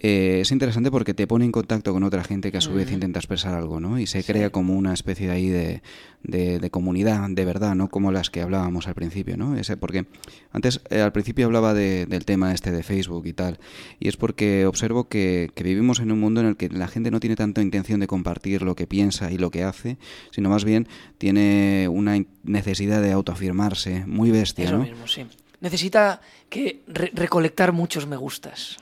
Eh, es interesante porque te pone en contacto con otra gente que a su vez intenta expresar algo, ¿no? Y se Sí. crea como una especie de ahí de, de- de comunidad, de verdad, ¿no? Como las que hablábamos al principio, ¿no? Ese, porque antes, eh, al principio hablaba de- del tema este de Facebook y tal, y es porque observo que, que vivimos en un mundo en el que la gente no tiene tanta intención de compartir lo que piensa y lo que hace, sino más bien tiene una necesidad de autoafirmarse muy bestia, Eso ¿no? mismo, sí. Necesita que re- recolectar muchos me gustas.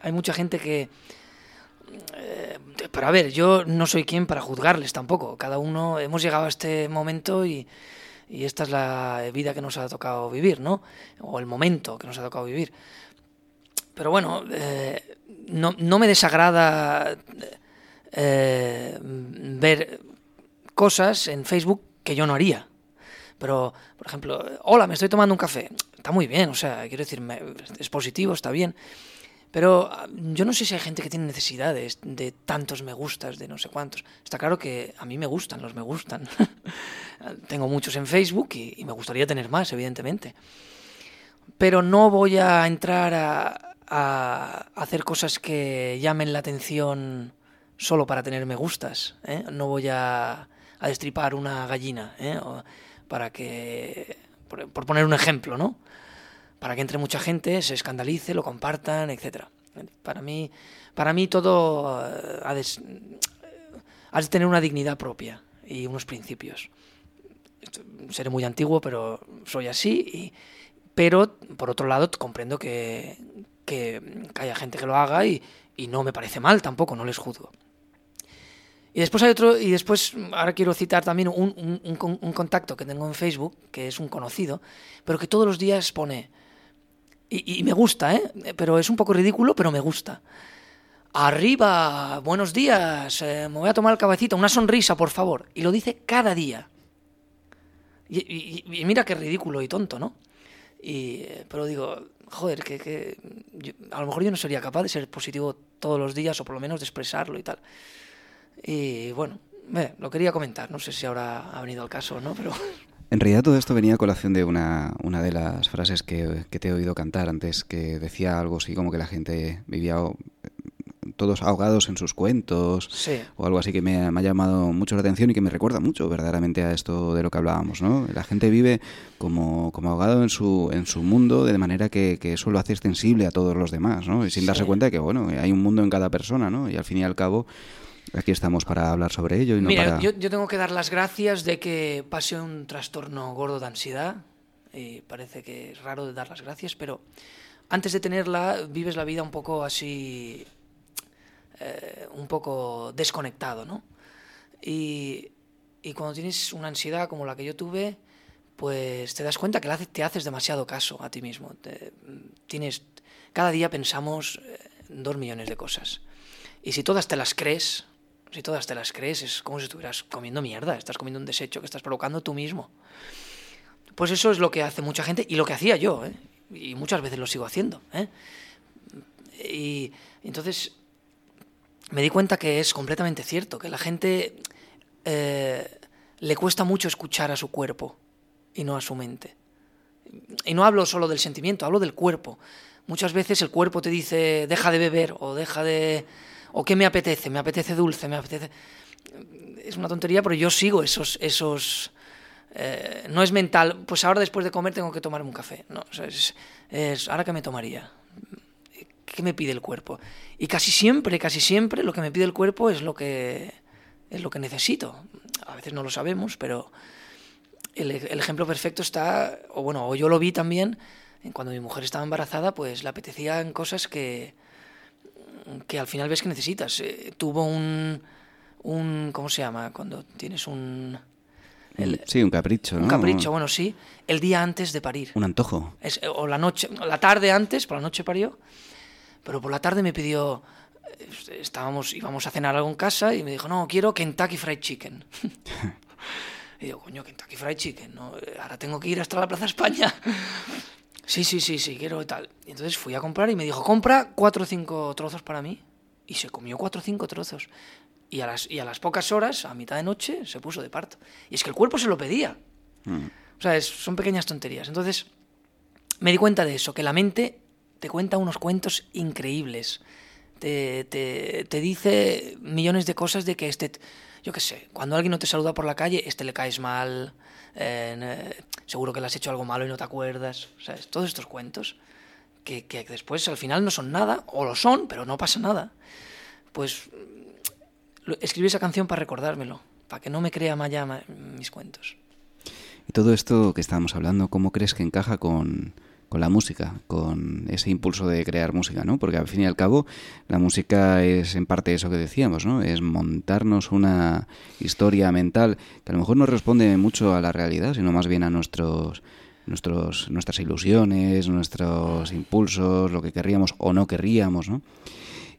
Hay mucha gente que... eh, pero a ver, yo no soy quien para juzgarles tampoco. Cada uno hemos llegado a este momento y, esta es la vida que nos ha tocado vivir, ¿no? O el momento que nos ha tocado vivir. Pero bueno, eh, no, me desagrada eh, ver cosas en Facebook que yo no haría. Pero, por ejemplo, hola, me estoy tomando un café. Está muy bien, o sea, quiero decir, es positivo, está bien. Pero ah, yo no sé si hay gente que tiene necesidades de tantos me gustas, de no sé cuántos. Está claro que a mí me gustan, los me gustan. Tengo muchos en Facebook y, me gustaría tener más, evidentemente. Pero no voy a entrar a, hacer cosas que llamen la atención solo para tener me gustas. ¿eh? No voy a, destripar una gallina, ¿eh? Para que, por poner un ejemplo, ¿no? Para que entre mucha gente, se escandalice, lo compartan, etcétera. Para mí, para mí todo eh, ha de, tener una dignidad propia y unos principios. Seré muy antiguo, pero soy así. Pero, por otro lado, comprendo que, que, que haya gente que lo haga y, y no me parece mal tampoco, no les juzgo. Y después hay otro, y después, ahora quiero citar también un contacto que tengo en Facebook, que es un conocido, pero que todos los días pone, y, me gusta, ¿eh? pero es un poco ridículo, pero me gusta. Arriba, buenos días, eh, me voy a tomar el cabecito, una sonrisa, por favor. Y lo dice cada día. Y, mira qué ridículo y tonto, ¿no? Y, eh, pero digo, joder, que, a lo mejor yo no sería capaz de ser positivo todos los días o por lo menos de expresarlo y tal. Y bueno, eh, lo quería comentar, no sé si ahora ha venido al caso o no, pero En realidad todo esto venía a colación de una, una de las frases que, que te he oído cantar antes, que decía algo así como que la gente vivía o, todos ahogados en sus cuentos Sí. o algo así que me ha, me ha llamado mucho la atención y que me recuerda mucho verdaderamente a esto de lo que hablábamos, ¿no? La gente vive como, como ahogado en su, en su mundo de manera que, que eso lo hace extensible a todos los demás, ¿no? Y sin darse cuenta de que, bueno, hay un mundo en cada persona, ¿no? Y al fin y al cabo, aquí estamos para hablar sobre ello y no Mira, para... yo, yo tengo que dar las gracias de que pasé un trastorno gordo de ansiedad. Y parece que es raro de dar las gracias, pero antes de tenerla vives la vida un poco así, eh, un poco desconectado, ¿no? Y, y cuando tienes una ansiedad como la que yo tuve, pues te das cuenta que te haces demasiado caso a ti mismo. Te- tienes, cada día pensamos eh, dos millones de cosas. Y si todas te las crees, si todas te las crees, es como si estuvieras comiendo mierda, estás comiendo un desecho que estás provocando tú mismo. Pues eso es lo que hace mucha gente y lo que hacía yo, ¿eh? y muchas veces lo sigo haciendo. ¿eh? Y entonces me di cuenta que es completamente cierto, que la gente eh, le cuesta mucho escuchar a su cuerpo y no a su mente. Y no hablo solo del sentimiento, hablo del cuerpo. Muchas veces el cuerpo te dice, deja de beber o deja de... o qué me apetece, me apetece dulce, me apetece... Es una tontería, pero yo sigo esos... esos eh, no es mental, pues ahora después de comer tengo que tomarme un café. No, o sea, es, es, ahora qué me tomaría. ¿Qué me pide el cuerpo? Y casi siempre, casi siempre lo que me pide el cuerpo es lo que es lo que necesito. A veces no lo sabemos, pero el, ejemplo perfecto está, o bueno, o yo lo vi también, cuando mi mujer estaba embarazada, pues le apetecían cosas que, que al final ves que necesitas. Eh, tuvo un, un, ¿cómo se llama? Cuando tienes un, el- sí, un capricho, ¿no? un capricho, bueno, sí, el día antes de parir. Un antojo. Es- o la noche, la tarde antes, por la noche parió, pero por la tarde me pidió, eh, estábamos, íbamos a cenar algo en casa y me dijo, no, quiero Kentucky Fried Chicken. y digo, coño, Kentucky Fried Chicken, ¿no? Eh, ahora tengo que ir hasta la Plaza España. Sí, sí, sí, sí, quiero tal. Y entonces fui a comprar y me dijo, compra cuatro o cinco trozos para mí. Y se comió cuatro o cinco trozos. Y a, las, y a las pocas horas, a mitad de noche, se puso de parto. Y es que el cuerpo se lo pedía. O sea, es- son pequeñas tonterías. Entonces, me di cuenta de eso, que la mente te cuenta unos cuentos increíbles. Te, te- te dice millones de cosas de que este, yo qué sé, cuando alguien no te saluda por la calle, este le caes mal, eh, seguro que le has hecho algo malo y no te acuerdas, ¿sabes? Todos estos cuentos que, que después al final no son nada, o lo son, pero no pasa nada. Pues lo- escribí esa canción para recordármelo, para que no me crea más ya ma- mis cuentos. Y todo esto que estábamos hablando, ¿cómo crees que encaja con, con la música, con ese impulso de crear música, ¿no? Porque al fin y al cabo la música es en parte eso que decíamos, ¿no? Es montarnos una historia mental que a lo mejor no responde mucho a la realidad, sino más bien a nuestros nuestros nuestras ilusiones, nuestros impulsos, lo que querríamos o no querríamos, ¿no?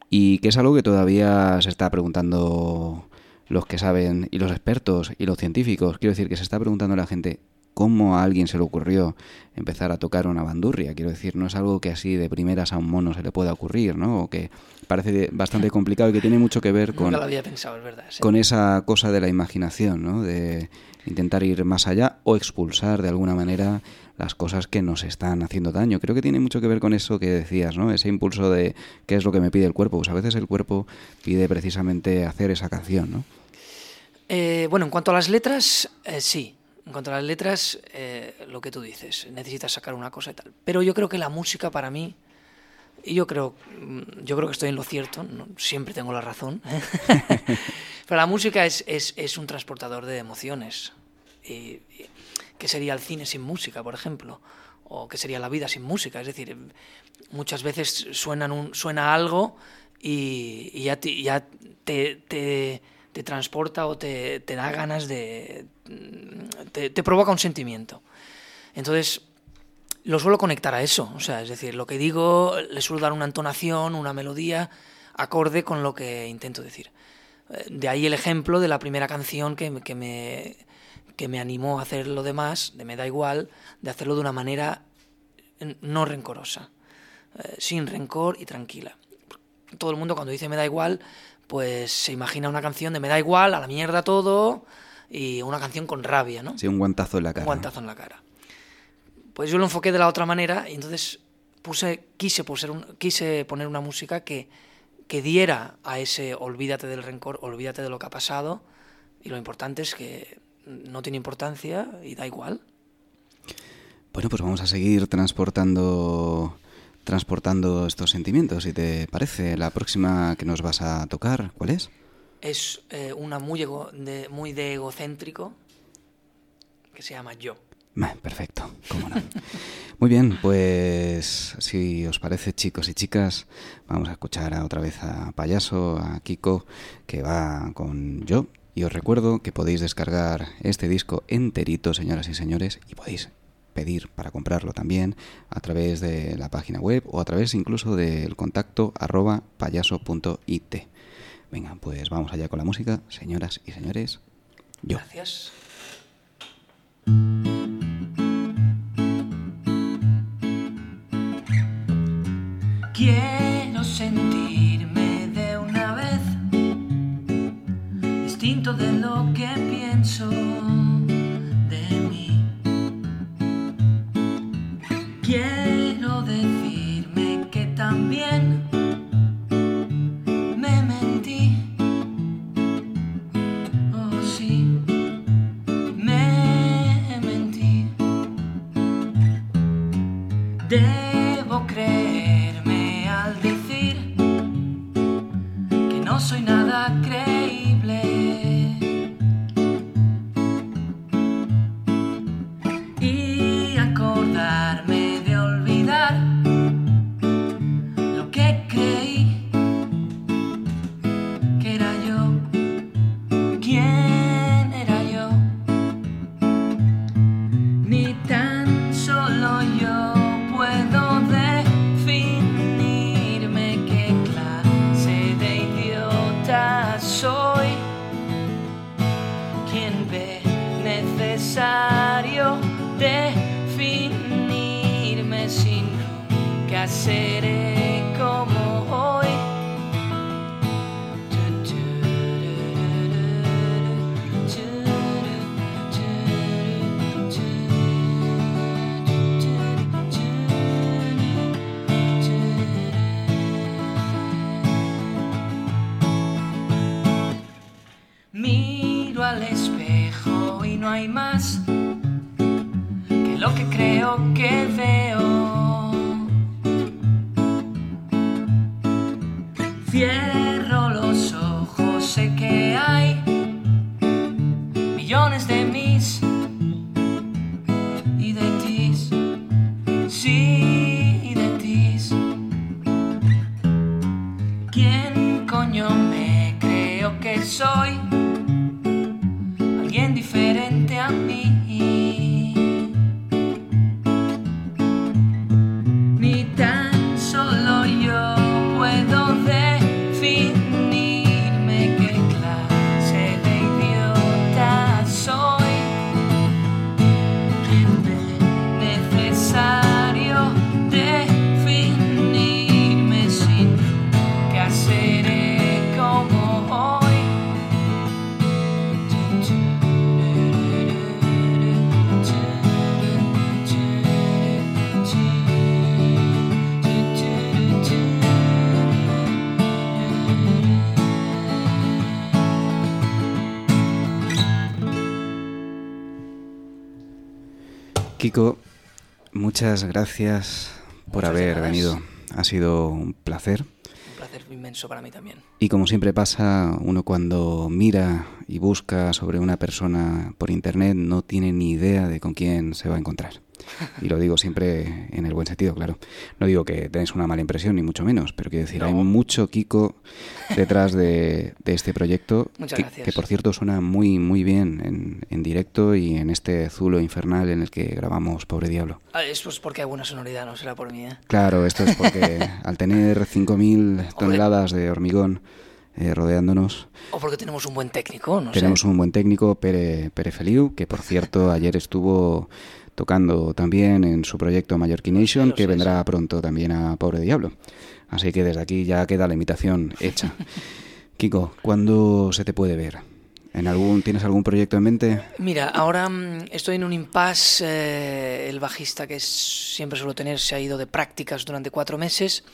Y que es algo que todavía se está preguntando los que saben y los expertos y los científicos. Quiero decir que se está preguntando a la gente cómo a alguien se le ocurrió empezar a tocar una bandurria. Quiero decir, no es algo que así de primeras a un mono se le pueda ocurrir, ¿no? O que parece bastante complicado y que tiene mucho que ver con, Nunca lo había pensado, es verdad. sí. con esa cosa de la imaginación, ¿no? De intentar ir más allá o expulsar de alguna manera las cosas que nos están haciendo daño. Creo que tiene mucho que ver con eso que decías, ¿no? Ese impulso de qué es lo que me pide el cuerpo. Pues a veces el cuerpo pide precisamente hacer esa canción, ¿no? Eh, bueno, en cuanto a las letras, eh, sí. En cuanto a las letras, eh, lo que tú dices, necesitas sacar una cosa y tal. Pero yo creo que la música para mí, y yo creo, mm, yo creo que estoy en lo cierto, no siempre tengo la razón, pero la música es, es, es un transportador de emociones. Y, y- ¿Qué sería el cine sin música, por ejemplo? ¿O qué sería la vida sin música? Es decir, muchas veces suenan un, suena algo y, y ya, te, ya te, te- te transporta o te, te da ganas de... Te, te provoca un sentimiento. Entonces, lo suelo conectar a eso. O sea, es decir, lo que digo le suelo dar una entonación, una melodía acorde con lo que intento decir. Eh, De ahí el ejemplo de la primera canción que, que me, que me animó a hacer lo demás, de Me da igual, de hacerlo de una manera eh, no rencorosa, eh, sin rencor y tranquila. Todo el mundo cuando dice Me da igual, pues se imagina una canción de Me da igual, a la mierda todo, y una canción con rabia, ¿no? Sí, un guantazo en la cara. Un guantazo en la cara. Pues yo lo enfoqué de la otra manera y entonces puse, quise, un- quise poner una música que, que diera a ese olvídate del rencor, olvídate de lo que ha pasado, y lo importante es que no tiene importancia y da igual. Bueno, pues vamos a seguir transportando transportando estos sentimientos, si te parece. La próxima que nos vas a tocar, ¿cuál es? Es eh, una muy, ego- de, muy de egocéntrico que se llama Yo. Perfecto, cómo no. Muy bien, pues si os parece, chicos y chicas, vamos a escuchar a- otra vez a Payaso, a Kiko, que va con yo. Y os recuerdo que podéis descargar este disco enterito, señoras y señores, y podéis pedir para comprarlo también a través de la página web o a través incluso del contacto arroba payaso.it. Venga, pues vamos allá con la música, señoras y señores. Yo. Gracias. Quiero sentirme de una vez distinto de lo que pienso no soy nada creíble. Muchas gracias por Muchas haber venido. Ha sido un placer. Un placer inmenso para mí también. Y como siempre pasa, uno cuando mira y busca sobre una persona por internet no tiene ni idea de con quién se va a encontrar. Y lo digo siempre en el buen sentido, claro. No digo que tenéis una mala impresión, ni mucho menos, pero quiero decir, hay No. mucho Kiko detrás de, de este proyecto. Muchas que, gracias. que, por cierto suena muy, muy bien en, en directo y en este zulo infernal en el que grabamos Pobre Diablo. Ah, es pues porque hay buena sonoridad, no será por mí, ¿eh? Claro, esto es porque al tener 5.000 toneladas de hormigón eh, rodeándonos, O porque tenemos un buen técnico, no tenemos sé. un buen técnico, Pere, Pere Feliu, que por cierto ayer estuvo tocando también en su proyecto Mallorquination, Lo que vendrá pronto también a Pobre Diablo. Así que desde aquí ya queda la invitación hecha. Kiko, ¿cuándo se te puede ver? ¿En algún, ¿Tienes algún proyecto en mente? Mira, ahora mm, estoy en un impasse. eh, el bajista que es- siempre suelo tener se ha ido de prácticas durante cuatro meses.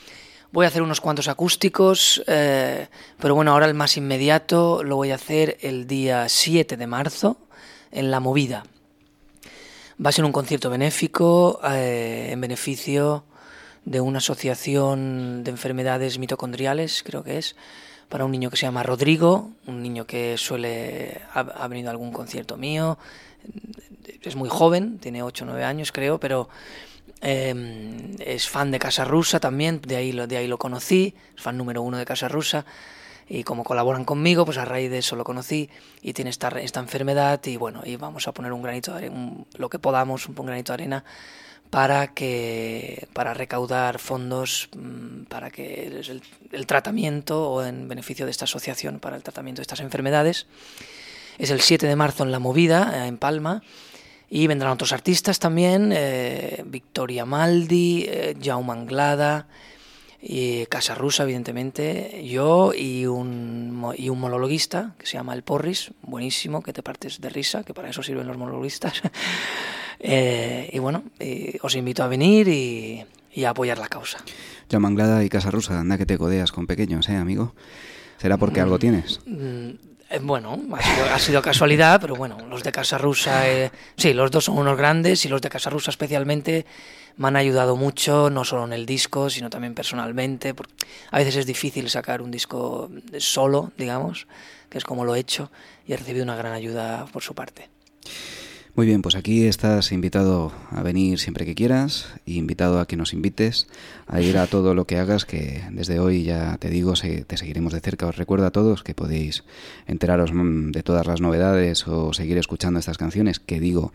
Voy a hacer unos cuantos acústicos, eh, pero bueno, ahora el más inmediato lo voy a hacer el día 7 de marzo en La Movida. Va a ser un concierto benéfico eh, en beneficio de una asociación de enfermedades mitocondriales, creo que es, para un niño que se llama Rodrigo, un niño que suele ha, venido a algún concierto mío, es muy joven, tiene 8 o 9 años creo, pero eh, es fan de Casa Rusa también, de ahí, lo, de ahí lo conocí, es fan número uno de Casa Rusa. Y como colaboran conmigo, pues a raíz de eso lo conocí y tiene esta, esta enfermedad y bueno, y vamos a poner un granito de arena, lo que podamos, un granito de arena para que para recaudar fondos mm, para que el, tratamiento o en beneficio de esta asociación para el tratamiento de estas enfermedades. Es el 7 de marzo en La Movida, en Palma, y vendrán otros artistas también, eh, Victoria Maldi, eh, Jaume Anglada, y Casa Rusa, evidentemente, yo y un, y un monologuista que se llama El Porris, buenísimo, que te partes de risa, que para eso sirven los monologuistas. eh, y bueno, eh, os invito a venir y, y, a apoyar la causa. Jaume Anglada y Casa Rusa, anda que te codeas con pequeños, ¿eh, amigo? ¿Será porque mm, algo tienes? Eh, bueno, ha sido, casualidad, pero bueno, los de Casa Rusa, eh, sí, los dos son unos grandes y los de Casa Rusa especialmente me han ayudado mucho, no solo en el disco, sino también personalmente. Porque a veces es difícil sacar un disco solo, digamos, que es como lo he hecho, y he recibido una gran ayuda por su parte. Muy bien, pues aquí estás invitado a venir siempre que quieras y invitado a que nos invites a ir a todo lo que hagas, que desde hoy ya te digo, te seguiremos de cerca. Os recuerdo a todos que podéis enteraros mm, de todas las novedades o seguir escuchando estas canciones, que digo,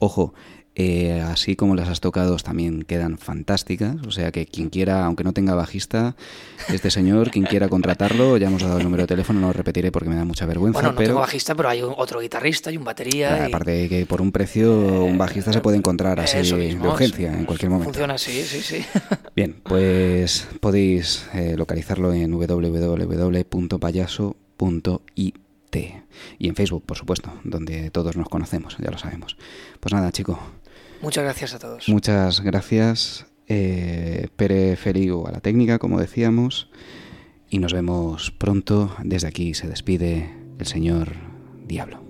ojo, eh, así como las has tocado también quedan fantásticas, o sea que quien quiera, aunque no tenga bajista, este señor, quien quiera contratarlo, ya hemos dado el número de teléfono, no lo repetiré porque me da mucha vergüenza. Bueno, no pero, tengo bajista, pero hay un, otro guitarrista y un batería. y... Aparte de que por un precio un bajista se puede encontrar así mismo, de urgencia en cualquier momento. Funciona así, sí, sí. Bien, pues podéis eh, localizarlo en www.payaso.it y en Facebook, por supuesto, donde todos nos conocemos, ya lo sabemos. Pues nada, chico, Muchas gracias a todos. Muchas gracias, eh, Pere Feliu, a la técnica, como decíamos. Y nos vemos pronto. Desde aquí se despide el señor Diablo.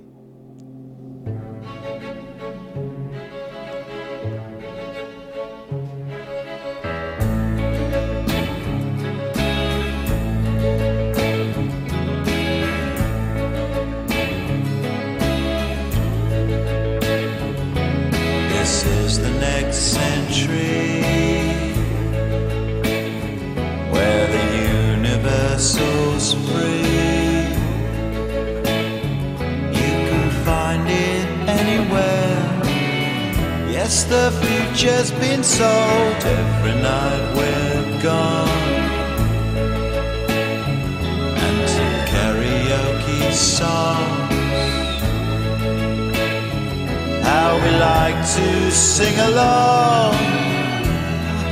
Yes, the future's been sold every night we're gone. And to karaoke songs. How we like to sing along,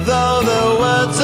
though the words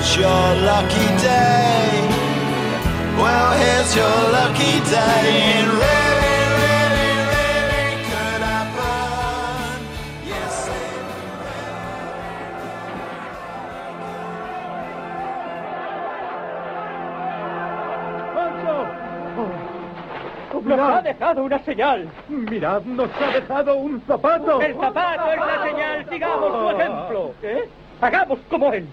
tomorrow's your lucky day. Well, here's your lucky day. It really, really, really could happen. Yes, it Oh, Nos ha dejado una señal. Mirad, nos ha dejado un zapato. El zapato es la señal. Sigamos su ejemplo. ¿Eh? Hagamos como él.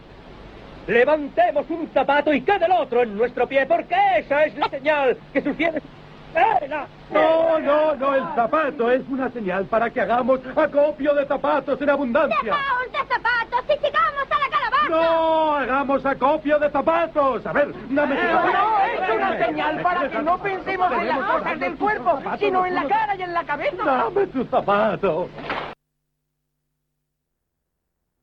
Levantemos un zapato y quede el otro en nuestro pie, porque esa es la señal que sus fieles... No, no, no, el zapato es una señal para que hagamos acopio de zapatos en abundancia. ¡Dejaos de zapatos y sigamos a la calabaza! No, hagamos acopio de zapatos. A ver, dame tu zapato. No, es una señal para que no pensemos en las cosas del cuerpo, sino en la cara y en la cabeza. Dame tu zapato.